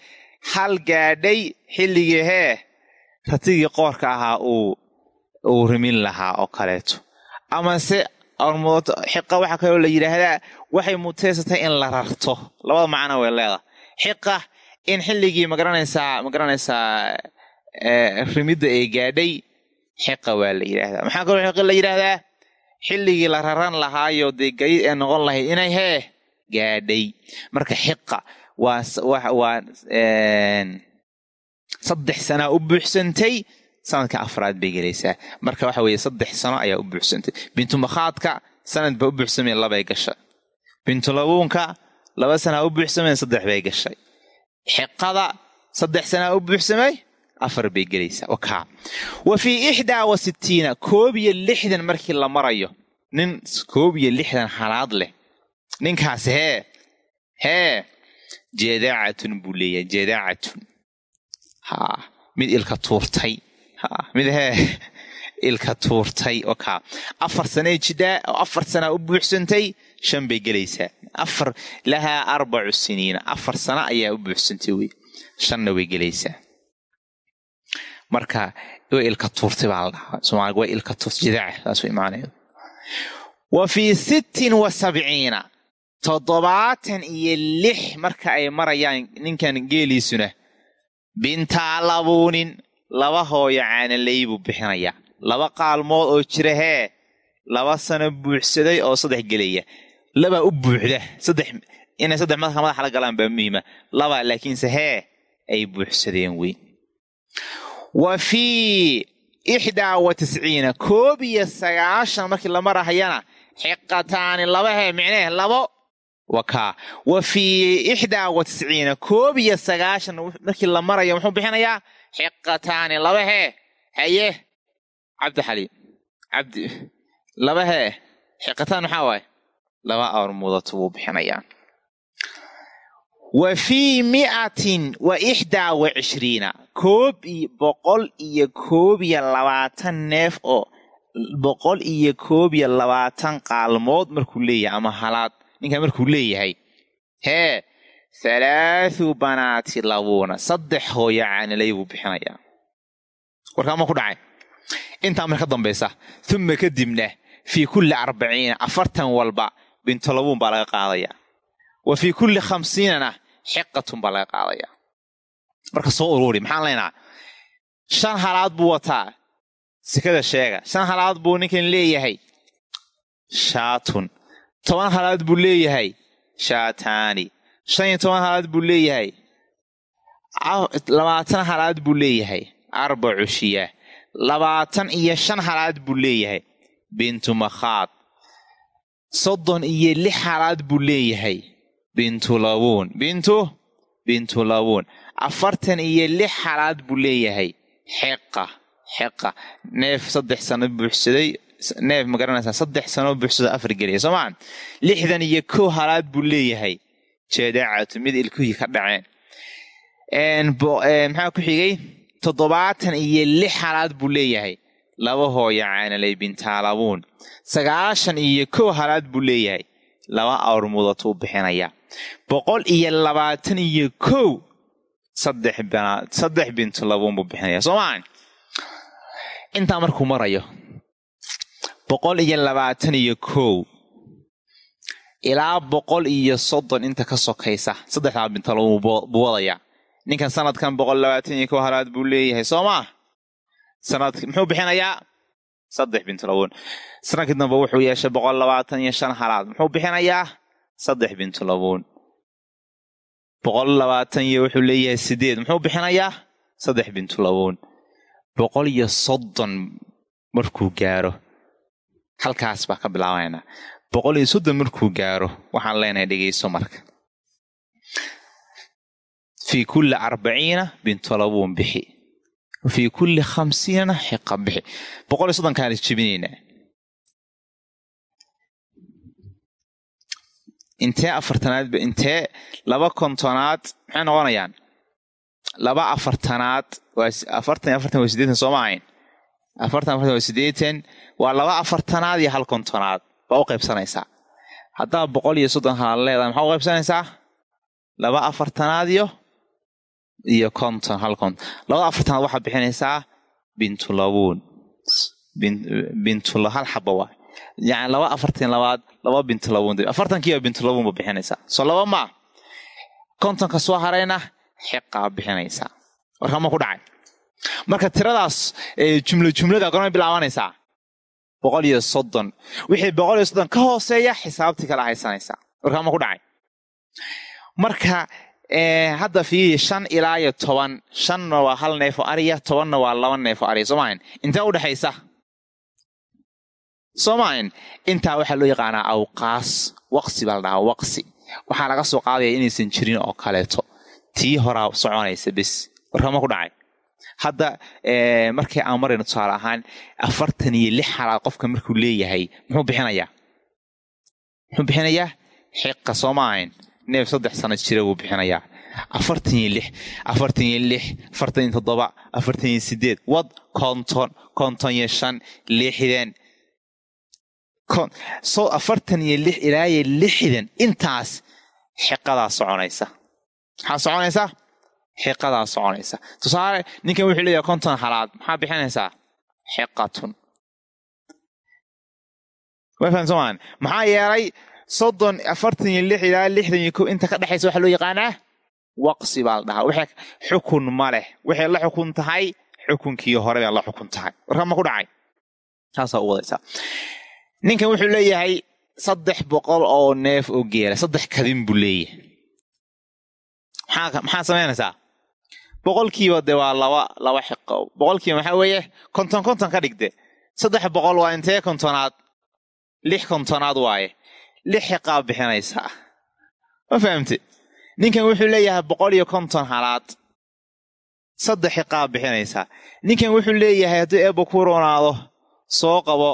A: hal gaadhay xilligii hee? Ratigii qoorka ahaa uu rimin lahaa oo kaleeto. Amase xiqa waxaa kaloo la yidhaahdaa waxay muteysatay in la rarto. Labada macno way leedahay. Xiqa in xilligii ma garanaysaa ma garanaysaa rimidda ay gaadhay? Xiqa waa la yidhaahdaa. Maxaa kaloo xiqa la yidhaahdaa? Xilligii la raran lahaayo dee gayid ee noqon lahayd inay hee gaadhay. Marka xiqa waa saddex sanaa u buuxsantay sanadka afraad bay gelaysaa. Marka waxa weeye saddex sano ayaa u buuxsantay. Bintumakhaadka sanad ba u buuxsameen labay gashay. Bintulabuunka laba sanaa u buuxsameen saddex bay gashay. Xiqada saddex sanaa u buuxsamay afar bay gelaysaa. Wakaa wa fii ixdaa wa sittiina koob iyo lixdan markii la marayo nin koob iyo lixdan halaad leh. Ninkaas hee hee jeedaacatun buu leeyahay jeedaacatun haa. Mid ilka tuurtay. Haa. Mid hee ilka tuurtay. Wakaa afar sanay jidhaa oo afar sanaa u buuxsantay shan bay gelaysaa. Afar lahaa arbacu siniina afar sano ayaa u buuxsantay wey. Shanna way gelaysaa. Marka way ilka tuurtay baa la dhahaa. Soomaalig way ilka tuurtay. Jidaaca saas macnaheedu wa fii sittin wa sabciina toddobaatan iyo lix marka ay marayaan ninkan geeliisuna bintaa labuunin laba hooyo caanaley buu bixinayaa. Laba qaalmood oo jira hee laba sano buuxsaday oo saddex gelaya labaa u buuxda saddex inay saddex madka madaxa la galaan baa muhiima. Laba laakiinse hee ay buuxsadeen weyn. Wa fii ixdaa wa tisciina koob iyo sagaashan markii la marahayana xiqataani laba hee micnee labo wakaa wa fii ixdaa wa tisciina koob iyo sagaashan markii la marayo muxuu bixinayaa? Xiqataani laba hee. Haye. Cabdi xaliim cabdi. Laba hee. Xiqataan maxaa waaye? Laba awr mudato wuu bixinayaa. Wa fii mi'atin wa ixdaa wa cishriina koob iyo boqol iyo koob iyo labaatan neef oo boqol iyo koob iyo labaatan qaalmood markuu leeyahay ama halaad ninkaa markuu leeyahay hee halaathu banaati labuuna saddex hooyo caanilay buu bixinayaa warkaama ku dhacay intaa mar ka dambaysa uma kadibna fii kulli arbaciina afartan walba bintolabuun baa laga qaadayaa wa fii kulli khamsiinana xiqatun baa laga qaadayaa marka soo uruuri maxaan leynaa shan halaad buu wataa sikada sheega shan halaad buu ninkan leeyahay shaatun toban halaad buu leeyahay shaataani shan iyo toban halaad buu leeyahay labaatan halaad buu leeyahay arbacu shiya labaatan iyo shan halaad buu leeyahay bintu makhaad soddon iyo lix halaad buu leeyahay bintu labuun bintu bintu labuun afartan iyo lix halaad buu leeyahay xiqa xiqa neef saddex sano buuxsaday neef ma garanaysaa saddex sano buuxsada afar geliya soo maa lixdan iyo kow halaad buu leeyahay. Jeedacatu mid ilkuhii ka dhaceen. Maxaa ku xigay? toddobaatan iyo lix halaad buu leeyahay. Laba hooyo caanaley bintaalabuun. Sagaashan iyo kow halaad buu leeyahay. Laba awr mudatuu bixinayaa boqol iyo labaatan iyo kow saddex bintulabuun buu bixinaya soo maa intaa markuu marayo boqol iyo labaatan iyo kow. Ilaa boqol iyo soddon inta ka sokaysa saddexdaa bintalabuun buu wadayaa ninkan sanadkan boqol labaatan iyo kow halaad buu leeyahay soo maa sanad muxuu bixinayaa saddex bintulabuun sannadkii dambe wuxuu yeeshay boqol labaatan iyo shan halaad. Muxuu bixinayaa saddex bintulabuun boqol labaatan iyo wuxuu leeyahay sideed muxuu bixinayaa saddex bintulabuun boqol iyo soddon markuu gaaro halkaas baa ka bilaabaynaa boqol iyo soddon markuu gaaro waxaan leenahay dhegeyso marka. Fii kulli arbaciina bintulabuun bixi. Fii kulli khamsiinana xiqa bixi. Boqol iyo soddonkaan is jebinaynaa intee afartanaadba intee laba kontonaad maxay noqonayaan? Laba afartanaad waa afartan afartan waa sideetan sooma ahayn afartan waa sideetan waa laba afartanaad iyo hal kontonaad. Baa u qaybsanaysaa. Haddaa boqol iyo soddon halaad leedahay maxaa u qaybsanaysaa? Laba afartanaad iyo iyo konton hal konton. Labada afartanaad waxaad bixinaysaa bintulabuun. Bintula hal xaba waa yani laba afartan labaad laba bintulabuun afartankiiba bintulabuun ba bixinaysaa. Soo laba maa kontonka soo harayna xiqaa bixinaysaa. Warkama ku dhacay marka tiradaas jumla jumlada gormay bilaabanaysaa. Boqol iyo soddon. Wixii boqol iyo soddon ka hooseeya xisaabtii kala haysanaysaa. Warkama ku dhacay. Marka hadda fiiri shan ilaa iyo toban shanna waa hal neefo ariya tobanna waa laba neefo ariya soo maahan intee udhexaysa soo maahan intaa waxaa loo yaqaanaa awqaas. Waqsi baa la dhahaa waqsi. Waxaa laga soo qaadaya inaysan jirin oo kaleeto. Tii horaa soconaysa bes. Warkama ku dhacay hadda markii aan marayno tusaale ahaan afartan iyo lix halaad qofka markuu leeyahay muxuu bixinayaa? Muxuu bixinayaa? Xiqa soo ma ahayn. Neef saddex sano jira buu bixinayaa. Afartan iyo lix afartan iyo lix afartan iyo toddoba afartan iyo sideed wad konton konton iyo shan lixdan. So afartan iyo lix ilaayo lixdan. Intaas xiqadaa soconaysa. Maxaa soconaysa xiqadaa soconaysa. Tusaale ninkan wuxuu leeyahay konton halaad maxaa bixinaysaa? Xiqatun. Ma fahamsamaan maxaa yeelay soddon afartan iyo lix ilaa lixdan iyo ko inta ka dhexaysa waxaa loo yaqaanaa waqsi baa la dhahaa. W xukun ma leh. Waxay la xukun tahay xukunkii hore bay la xukun tahay. Warkaa ma ku dhacay? Taasaa u wadaysaa ninkan wuxuu leeyahay saddex boqol oo neef oo geela saddex kadin buu leeyahay. Maxaa samaynaysaa boqolkiiba de waa laba laba xiqo. Boqolkiiba maxaa weeye? konton konton ka dhigde. Saddex boqol waa intee kontonaad? Lix kontonaad waaye. Lix xiqaa bixinaysaa. Ma fahamte ninkan wuxuu leeyahay boqol iyo konton halaad. Saddex xiqaa bixinaysaa. Ninkan wuxuu leeyahay hadduu eebba ku roonaado soo qabo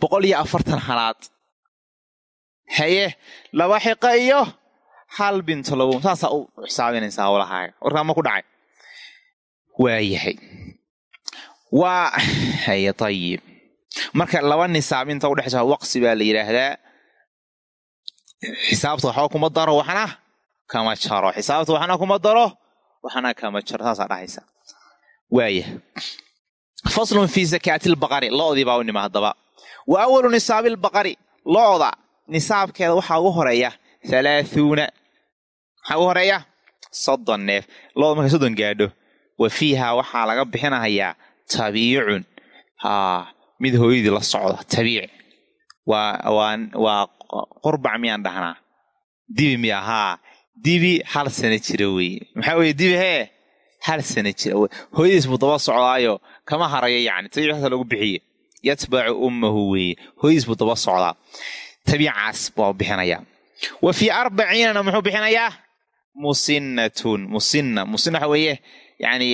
A: boqol iyo afartan halaad. Haye laba xiqa iyo hal binto lagu saasaa u xisaabinaysaa howlahaaga warkaa ma ku dhacay. Waayahay waa haye ayib marka laba nisaab inta udhexaysa waqsi baa la yidhaahdaa. Xisaabta waxba kuma daro waxna kama jaro. Xisaabta waxna kuma daro waxna kama jaro. Saasaa dhahaysa waaya faslun fii zakaati lbaqari lo'dii baa u nima haddaba wa awalu nisaabi lbaqari lo'da nisaabkeeda waxaa ugu horreeya halaahuuna maxaa ugu horreeya? Soddon neef. Lo'da markay soddon gaadho wa fiiha waxaa laga bixinahayaa tabiicun. Mid hooyadii la socda tabiic waa qurbac miyaan dhahnaa? Dibi miya haa dibi hal sana jira weeye. Maxaa weeye dibi hee? Hal sana jira hooyadiis buu socdaayo kama harayo yacni. Tabiickaasa lagu bixiye. Yatbacu ummahu weeye. Hooyadiis buu socdaa. Tabiicaas buu bixinayaa. Wa fii arbaciinana muxuu bixinayaa musinnatun. Musinna. Musinna waxa weeye yani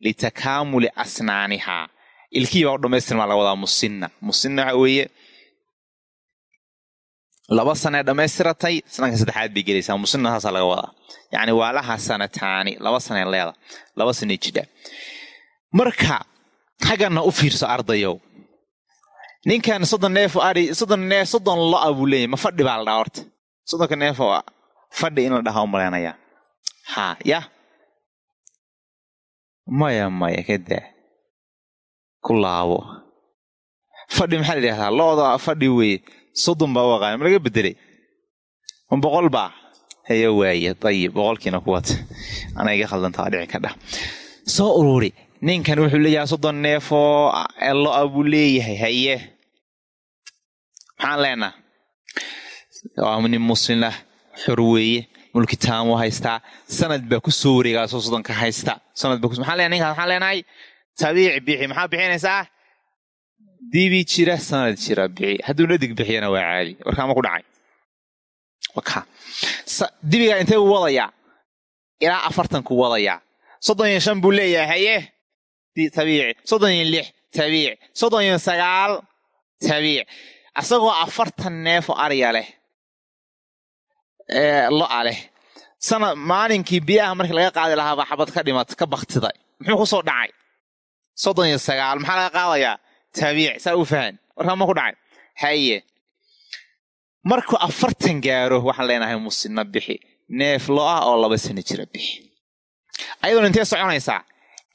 A: litakaamuli asnaanihaa ilkihii baa u dhamaystirmaa laga wadaa musinna. Musinna waxa weeye laba sanee dhammaystiratay sanadka saddexaad bay gelaysaa. Musinna saasaa laga wadaa. Yacni waa laha sanataani. Laba sanee leeda laba sanee jidha. Marka xaggana u fiirso ardayow. Ninkan soddon neefo ari soddon neef soddon lo'a buu leeyahy ma fadhi fadhi in la dhaha u haa yah maya maya kadaa ku laabo fadhi maxaa la yidhahdaa lo-da fadhi weeye soddon baa u aqaana ma laga bedelay ma boqol baa haya waaye dayib boqolkiina kuwat anaa iga khaldantaa dhici ka dhah soo ururi ninkan wuxuu leeyahay soddon neefoo lo'a buu leeyahay haye maxaan leenaha waa nin muslimlah xor weeye mulkitaamuu haystaa sanad baa ku soo wareegaasoo soddonka haysta. Sanad baa maxaa leenahay tabiic bixi maxaa bixinaysaa dibi jira sanad jira bixi. Hadduu nadig bixiyana waa caadi. Warkaama ku dhacay. Dibigaa intee buu wadayaa ilaa afartanku wadayaa soddon iyo shan buu leeyahay haye? Tabiic soddon iyo lix tabiic soddon iyo sagaal tabiic asagoo afartan neefo arya leh lo'a leh. Sanad maalinkii biyaha markii laga qaadi lahaaba xabad ka dhimat ka baktiday muxuu ku soo dhacay? Soddon iyo sagaal maxaa laga qaadayaa tabiic saa u fahan warkaa ma ku dhacay? Haye markuu afartan gaaro waxaan leenahay musinna bixi. Neef lo'ah oo laba sano jira bixi. Ayadoona intee soconaysaa?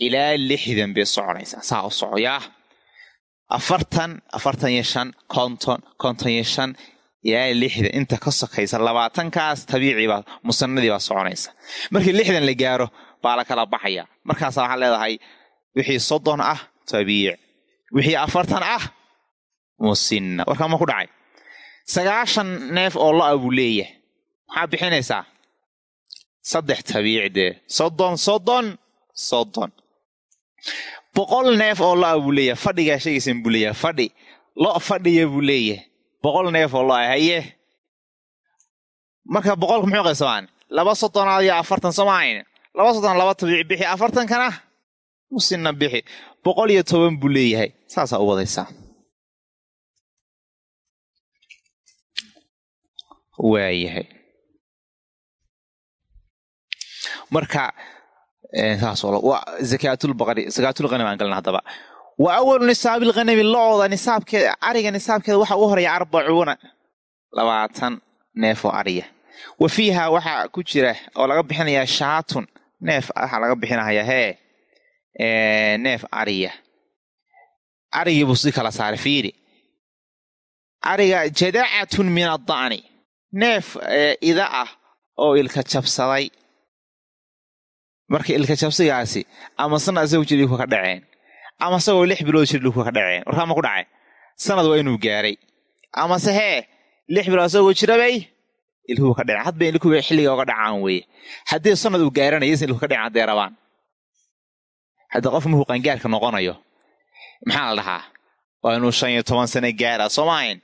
A: Ilaa lixdan bay soconaysaa. Saa u soco yaa. Afartan afartan iyo shan konton konton iyo shan ilaa lixdan inta ka sokaysa labaatankaas tabiicibaa musanadii baa soconaysa. Markii lixdan la gaaro baa la kala baxaya markaasa waxaa leedahay wixii soddon ah tabiic wixii afartan ah musinna. Warkaa ma ku dhacay. Sagaashan neef oo lo'a buu leeyahay. Maxaa bixinaysaa? Saddex tabiic dee. Soddon soddon soddon. Boqol neef oo lo'a buu leeyahay. Fadhigaa sheegaysan buu leeyahay. Fadhi. Lo fadhiya buu leeyahay boqol neef lo'a haye marka boqolka muxuu qaybsamaan laba soddonaad iyo afartan soo maahayn laba soddon laba tabiic bixi afartankana musinna bixi. Boqol iyo toban buu leeyahay. Saasaa u wadaysaa. Waayahay. Marka saasakaatulbaqari sakaatulghanam aan galna haddaba wa awalu nisaabi lghanami lo'oda nisaabkeeda ariga nisaabkeeda waxaa ugu horreeya arbacuuna labaatan neef oo ariya wa fiiha waxaa ku jira oo laga bixinayaa shaatun. Neef waxaa laga bixinayaa hee. Neef ariya arigii buu si kala saaray fiiri. Ariga jadacatun min adda'ni. Neef ida ah oo ilka jabsaday. Marka ilka jabsigaasi ama sanad asagoo jir ilku ka dhaceen ama isagoo lix bilood jir ilku ka dhaceen warkaa ma ku dhacay. Sanad waa inuu gaaray. Amase hee lix bilood asagoo jirabay ilkuhu ka dhaceen hadba ilkuba xilliga oga dhacaan weeye. Haddii sanad uu gaaranaya isan ilku ka dhaceen hadday rabaan. Hadda qof markuu qangaarka noqonayo? Maxaa la dhahaa? Waa inuu shan iyo toban sano gaara soo maahayn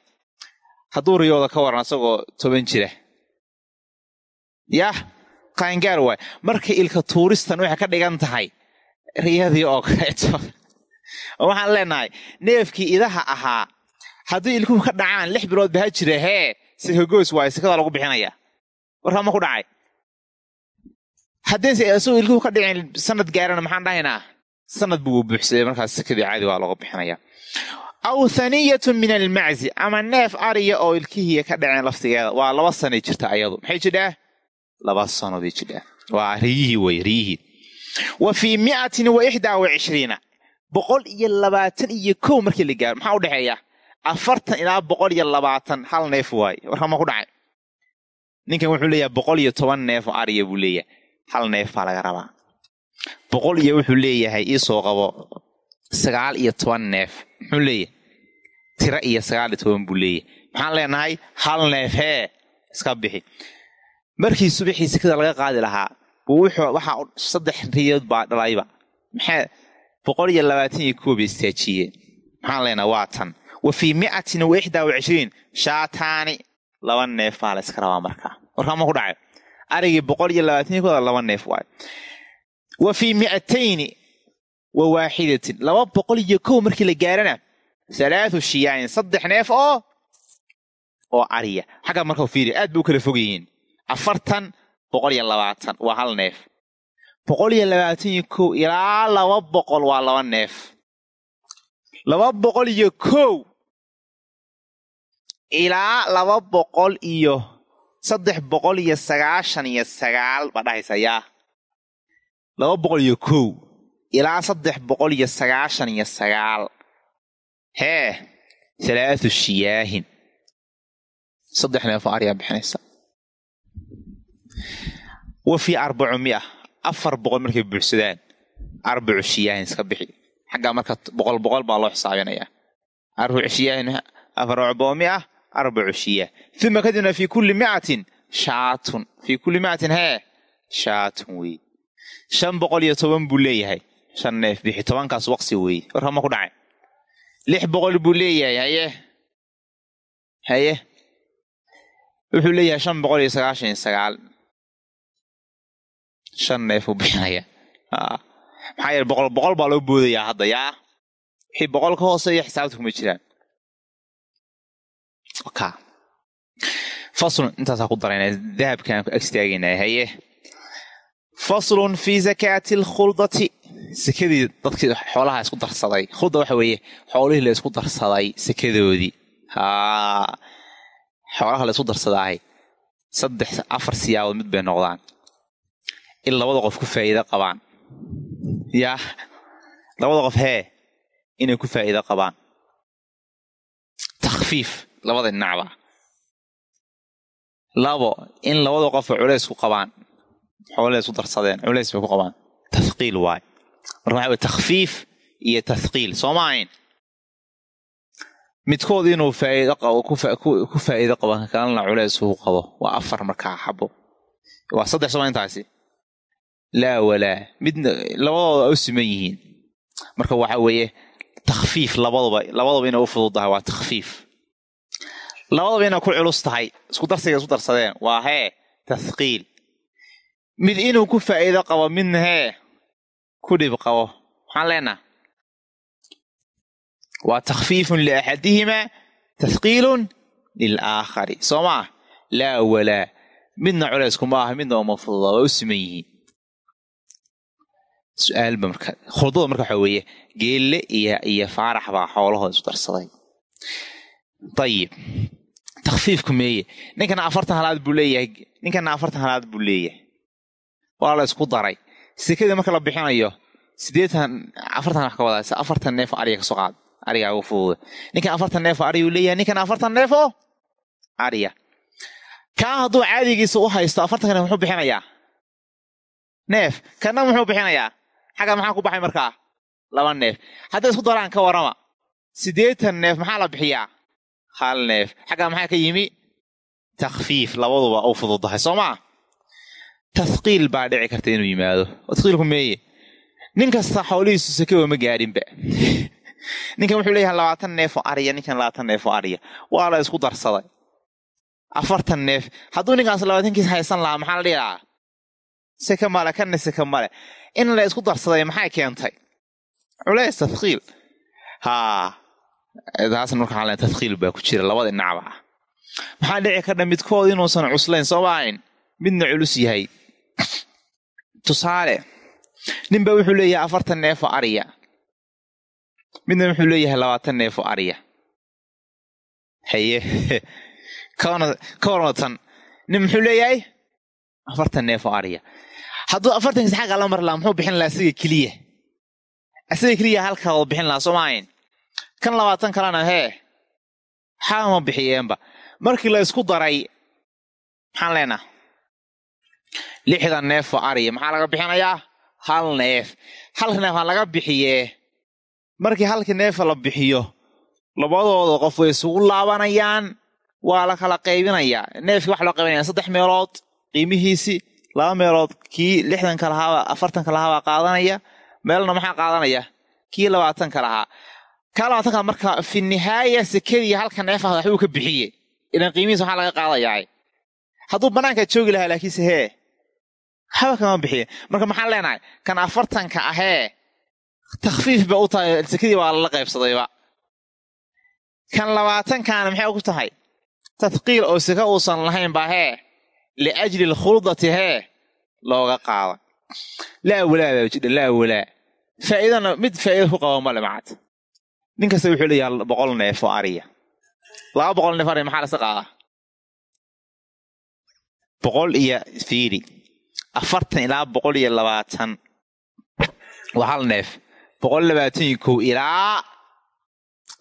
A: hadduu riyooda ka waran asagoo toban jira. Yah qaangaar waay. Marka ilka tuuristan waxay ka dhigan tahay riyadii oo kaleeto oo waxaan leenahay neefkii idaha ahaa haddii ilkuhu ka dhacaan lix bilood ba ha jira hee sikagoos waayo sikadaa lagu bixinaya. Warkaa ma ku dhacay. Haddayse isagoo ilkuhu ka dhicin sanad gaarana maxaan dhahaynaa sanad buu buuxsaday markaas sikadii caadi waa lagu bixinaya. Aw haniyatun min almaczi ama neef ariya oo ilkihiiya ka dhaceen laftigeeda. Waa laba sanay jirta ayadu. Maxay jidhaa laba sano bay waa riyihii wey riyihii. Wa fii miatin wa ixdaa wa cishriina boqol iyo labaatan iyo kow markii la gaaro maxaa u dhexeeya? Afartan ilaa boqol iyo labaatan hal neef waaye warkama ku dhacay. Ninkan wuxuu leeyahay boqol iyo toban neef oo ariya buu leeyahay. Hal neef baa laga rabaa. Boqol iyo wuxuu leeyahay iisoo qabo sagaal iyo toban neef. Muxuu leeyahay? Tiro iyo sagaal iyo toban buu leeyahay. Maxaan leenahay hal neef hee iska bixi. Markii subaxii sikada laga qaadi lahaa waxaa saddex riyood baa dhalayba. Maxaa boqol iyo labaatan iyo koob istaajiyeen maxaan leenahay waa tan. Wa fii miatin wa ixdaa shaataani laba neef baa la iska rabaa markaa. Warkaa ma ku dhacay. Arigii boqol iyo labaatan kooda laba neef waay. Wa fii miatayni wa waaxidatin. Laba boqol iyo kow markii la gaarana halaathu shiyaayin saddex neef oo oo ariya. Xagga marka fiiri aad bay kala fog yihiin afartan boqol iyo labaatan waa hal neef boqol iyo labaatan iyo kow ilaa laba boqol waa laba neef. Laba boqol iyo kow. Ilaa laba boqol iyo saddex boqol iyo sagaashan iyo sagaal baa dhahaysa yaa laba boqol iyo kow. Ilaa saddex boqol iyo sagaashan iyo sagaal. Hee halaathu shiyaahin. Saddex neefoo aryaa bixinaysa. Wa fii arbacu mia afar boqol markay buuxsadaan arbacu shiyaahin iska bixi. Xaggaa marka boqol boqol baa loo xisaabinayaa arbacu shiyaahin afarboqol mia arbacu shiyaah uma kadibna fii kulli miatin shaatun. Fii kulli miatin hee shaatun weeye shan boqol iyo toban buu leeyahay. Shan neef bixi tobankaas waqsi weeye warka ma ku dhacay. Lix boqol buu leeyahay haye. Haye. Wuxuu leeyahay shan boqol iyo sagaashan iyo sagaal shan neef uu bixinaya. Maxaa yeele boqol boqol baa loo boodayaa hadda yaa wixii boqol ka hooseeya xisaabta kuma jiraan. Faslun intaasaa ku darayna dahabkaan ku agstaageynaa haye? Faslun fii zakaati alkhuldati sekadii dadkii xoolaha isku darsaday. Khulda waxa weeye xoolihii la isku darsaday sekadoodii. Xoolaha la isku darsadaahay saddex afar siyaabood mid bay noqdaan in labada qof ku faa'iido qabaan. Yaa labada qof hee inay ku faa'iido qabaan. Takhfiif labada dhinacba labo in labada qofa culays ku qabaan. Xoolaha isku darsadeen culays bay ku qabaan. Tathqiil waay. Marka waxa wey takhfiif iyo tathqiil soo ma ahayn? Midkood inuu faa'iido qabo ku faa'iido qabo kalena culays uu qabo. Waa afar markaa xabo. Waa saddex soma intaasi laa walaa midna labadooda u siman yihiin. Marka waxa weeye takhfiif labaduba labadaba inay u fududdahay waa takhfiif. Labadaba inay ku culus tahay isku darsiga isku darsadeen waa hee tathqiil. Mid inuu ku faa'iido qabo midna hee ku dhib qabo. Maxaan leenaha waa takhfiifun liaxadihimaa tathqiilun lilaakhari soo maa laa walaa midna culeyskuma aha midna uma fududa waa u siman yihiin su'aalba marka khudada marka waxaa weeye geelle iyo faarax baa xoolahooda isu darsaday dayib takhfiifku meeye ninkana afartan halaad buu leeyahay ninkana afartan halaad buu leeyahay waa la isku daray sekadii marka la bixinayo sideetan afartan wax ka wadaa afartan neef ariya ka soo qaad arigaa ugu fududa ninkan afartan neefoo ariyuu leeyahay ninkan afartan neefoo ariya kaa hadduu caadigiisa u haysto afartanka neef muxuu bixinayaa neef kana muxuu bixinayaa xagga maxaa ku baxay markaa? Laba neef. Hadday isku daraan ka warrama. Siddeetan neef maxaa la bixiyaa? Hal neef. Xaggaa maxaa ka yimi? Takfiif labaduba u fududahay soo maa tathqiil baa dhici karta inuu yimaado. Tathqiilku meeye. Nin kasta xoolihiisu sakewa ma gaadhinba. [LAUGHS] Ninkan wuxuu leeyahay labaatan neefoo ariya ninkan labaatan neefoo ariya. Waa la isku darsaday. Afartan neef. Hadduu ninkaas labaatankiis haysan lahaa maxaa la dhihi lahaa? Seke male kana seke male in la isku darsaday maxay keentay culeys tathqiil haa taasna marka waxaa tathqiil baa ku jira labada dhinacba ah maxaa dhici kardha midkood inuusan cuslayn soo maahayn midna culus yahay tusaale ninba wuxuu leeyahay afartan neefoo ariya midna wuxuu leeyahay labaatan neefoo ariya haye ka warmatan nin muxuu leeyahay afartan neefoo ariya hadduu afartankiis xagga la mar lahaa muxuu bixin lahaa asiga keliya? Asiga keliya halkaa oo bixin lahaa soo maahayn kan labaatan kalena hee xaa ma bixiyeenba. Markii la isku daray maxaan leenaha lixdan neefoo ariya maxaa laga bixinayaa? Hal neef. Halka neef ha laga bixiyee markii halkii neefa la bixiyo labadooda qof way isugu laabanayaan waa la kala qaybinayaa. Neefkii waxa loo qaybinaya saddex meelood qiimihiisii laba meelood kii lixdanka lahaaba afartanka lahaabaa qaadanaya meelna maxaa qaadanaya? Kii labaatanka lahaa. Kaa labaatanka marka fi sekadii halka neefa waxbuu ka bixiye ilan qiimihiisa waxaa laga qaadayaa. Hadduu bannaanka joogi lahaa laakiinse hee waxba kama bixiye marka maxaan leenahay kan afartanka ahee takfiif ba u tahay sekadii waa lala qaybsadayba kan labaatankaana maxay ku tahay? Tadqiil oo seka uusan lahayn baa hee liajli alkhuldati hee looga qaada laa walaa baa jidha laa walaa faa'iidana mid faa'iida ku qaba male macad nin kasta wuxuu leeyahay boqol neef oo ariya laba boqol neef ariya maxaa lasa qaadaa boqol iyo fiiri afartan ilaa boqol iyo labaatan waa hal neef boqol labaatan iyo kow ilaa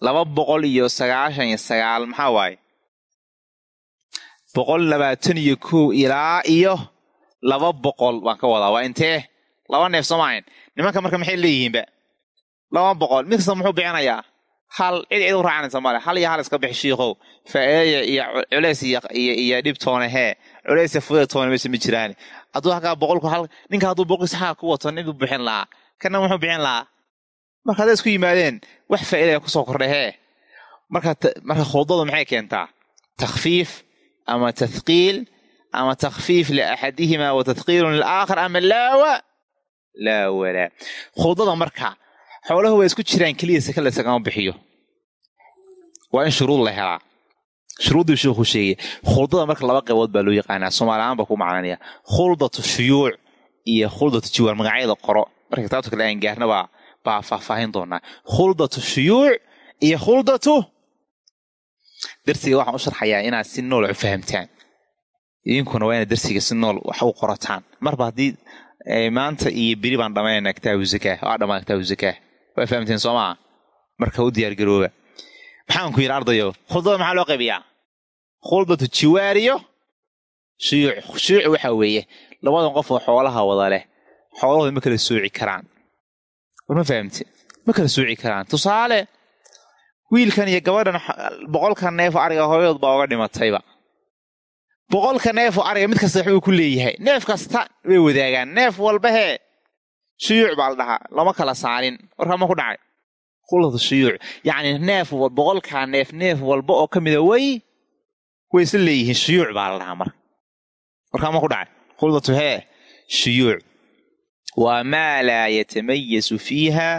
A: laba boqol iyo sagaashan iyo sagaal maxaa waaye boqol labaatan iyo kow ilaa iyo laba boqol baan ka wadaa waa intee? Laba neef soo maahayn nimanka marka maxay leeyihiinba? Laba boqol. Mid kasta muxuu bixinayaa? Hal cid cid u raacanaysa male hal iyo hal iska bix shiikow faa'iidaya iyo culeys iyo dhibtoona hee. Culeysya fudeed toona mayse ma jiraan. Hadduu halkaa boqolku hal ninka hadduu boqolkiis xaga ku wato nin buu bixin lahaa? Kana muxuu bixin lahaa? Marka hadday isku yimaadeen wax faa'iidaya ku soo kordhay hee. Marka marka khudadu maxay keentaa? Takhfiif ama tathqiil ama takhfiif liaxadihima wa tathqiilun lilaakhar ama laawa laa walaa khudada marka xooluhu way isku jiraan keliya saka la isagama bixiyo waa in shuruud la helaa shuruuddii sheikhu sheegay khuldada marka laba qaybood baa loo yaqaanaa soomaaliahaan baa ku macnanaya khuldatu shuyuuc iyo khuldatu jiwaar magacyada qoro marka kitaabta kale aan gaarna baa baa faahfaahin doonaa khuldatu shuyuuc iyo khuldatu darsiga waxaan u sharxayaa inaad si nool u fahamtaan. Idinkuna waa inaad darsiga si nool wax u qorataan. Marba haddii maanta iyo beri baan dhammaynaa kitaabu zakaa waa dhammaan kitaabu zakaa waa fahamteen soo maa marka u diyaargarooba maxaan ku yidhi ardayo khuldada maxaa loo qaybiyaa? Khuldatu jiwaariyo? Shuyuuc shuyuuc waxaa weeye. Labadan qof oo xoolaha wada leh. Xoolahooda ma kala sooci karaan. War ma kala sooci karaan wiilkan iyo gabadhan boqolka neefo ariga hooyadood baa oga dhimatayba. Boqolka neefo ariga mid kasta waxbuu ku leeyahay neef kasta way wadaagaan neef walba hee shuyuuc baa la dhahaa lama kala saarin warkaa ma ku dhacay. Khuldatu shuyuuc yacni neef boqolkaa neef neef walba oo ka mida way way isla leeyihiin shuyuuc baa la dhahaa marka warkaa ma ku dhacay. Khuldatu hee shuyuuc. Waa maa laa yatamayasu fiiha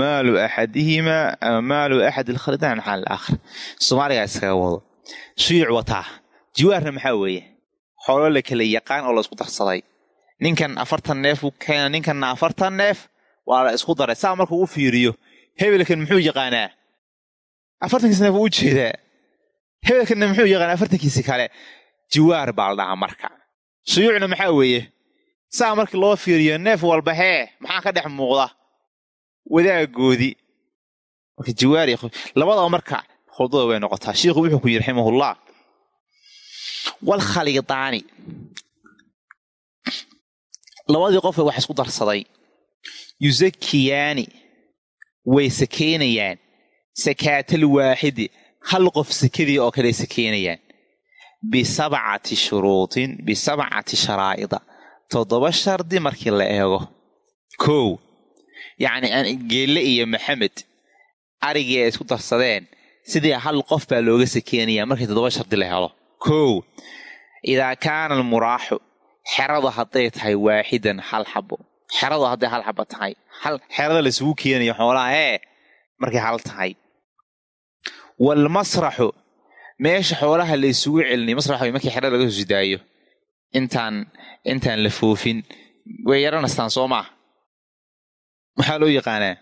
A: maalu axadihimaa ama maalu axad alkhalidayn can alaakhar soomaaligaa iskaga wado shuyuuc wataa jiwaarna maxaa weeye xoolo la kala yaqaan oo la isku darsaday ninkan afartan neef u keena ninkanna afartan neef waa la isku daray saa markuu u fiiriyo hebelkan muxuu yaqaanaa afartankiisa neef u u jeedaa hebelkanna muxuu yaqaanaa afartankiisi kale jiwaar baa la dhahaa marka shuyuucna maxaa weeye saa markii loo fiiriyo neef walba hee maxaa ka dhex muuqda wadaagoodii marka jiwaari labadaba marka khudada way noqotaa. Shiikhu wuxuu ku yiri raximahullah. Walkhaliidaani labadii qofka wax isku darsaday yusakiyaani way sakeynayaan. Sakaatal waaxidi hal qof sakadii oo kale sakeynayaan. Bisabcati shuruudin bisabcati sharaa'ida. Toddoba shardi markii la eego. Kow yacni geelle iyo maxamed arigii ay isku darsadeen sidii hal qof baa looga sakeenayaa markii toddoba shardi la helo. Kow idaa kaana almuraaxu xeradu hadday tahay waaxidan hal xabo xeradu hadday hal xabo tahay xerada laisugu keenayo xoolaha ee markay hal tahay. Waalmasraxu meesha xoolaha la isugu celinay masrax markii xerada laga soo sidaayo intaan intaan la foofin. Way yaranastaan soo maaha maxaa loo yaqaanaa?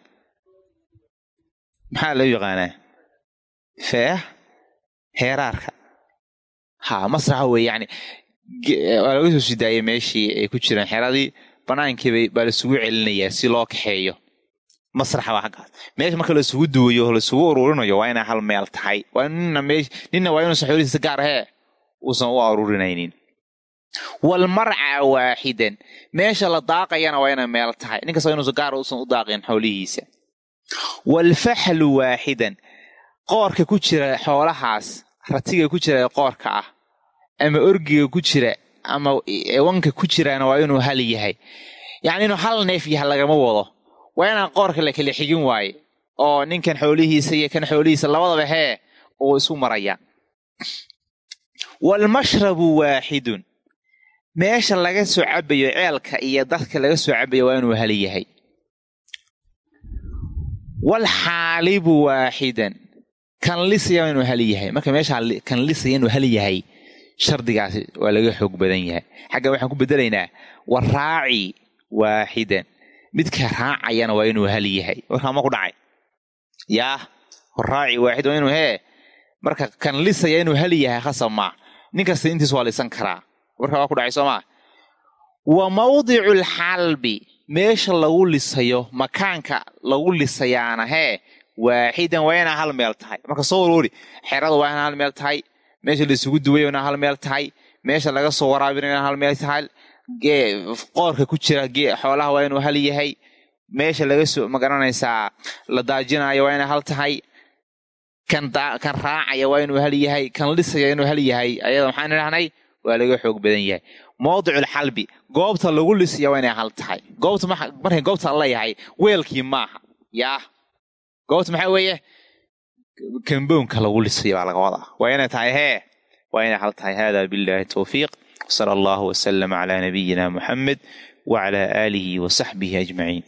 A: Maxaa loo yaqaanaa? Feeh heeraarka? Ha masraxa wey yani waa laga soo sidaayay meeshii ay ku jiraan xeradii banaankiiba baa laisugu celinayaa si loo kaxeeyo. Masraxa waa xaggaas meesha marka laisugu duwayo laisugu ururinayo waa inay hal meel tahay. Nina waa inuusan xoolihiisa gaar ahee uusan u aruurinaynin walmarca waaxidan. Meesha la daaqayana waa inay meel tahay. Ninkasta inuusan gaar uusan u daaqin xoolihiisa waalfaxlu waaxidan. Qoorka ku jira xoolahaas ratiga ku jira ee qoorka ah ama orgiga ku jira ama wanka ku jiraana waa inuu hal yahay. Yacni inuu hal neef yaha lagama wado. Waa inaan qoorka la kala xigin waaye oo ninkan xoolihiisa iyo kan xoolihiisa labadaba hee uu isu maraya waalmashrabu waaxidun meesha laga soo cabayo ceelka iyo dadka laga soo cabayo waa inuu hal yahay. Waalxaalibu waaxidan. Kan waa inuu hal yahay. Marka meesha kan inuu hal yahay shardigaasi waa laga xoog badan yahay. Xagga waxaan ku bedelaynaa waraaci waaxidan. Midka raacayana waa inuu hal yahay. Warkaa ma ku dhacay? Yaa waraaci waaxid waa inuu hee. Marka kan inuu hal yahay khasab maa nin intiis waa lisan karaa warkaa waa ku dhacay soo maa wa mawdicu lxalbi meesha lagu lisayo makaanka lagu lisayaana hee waaxidan waa inaa hal meel tahay. Marka soo waroori xerada waa inaa hal meel tahay meesha laisugu duway inaa hal meel tahay meesha laga soo waraabina inaa hal meel tahay qoorka ku jira xoolaha waa inuu hal yahay meesha laga soo ma garanaysaa la daajinayo waa inay hal tahay kan raacaya waa inuu hal yahay kan lisaya inuu hal yahay ayada maxaan idhahnay waa laga xoog badan yahay. Mawdiculxalbi goobta lagu lisaya waa inay hal tahay. Goobta markay goobta leeyahay weelkii maaha. Yaah goobta maxaa weeye? Kamboonka lagu lisaya baa laga wadaa. Waa inay tahay hee? Waa inay hal tahay. Hada billahi towfiiq sala allahu wasalama calaa nabiyina muxamed wacala aalihi wa saxbihi ajmaciin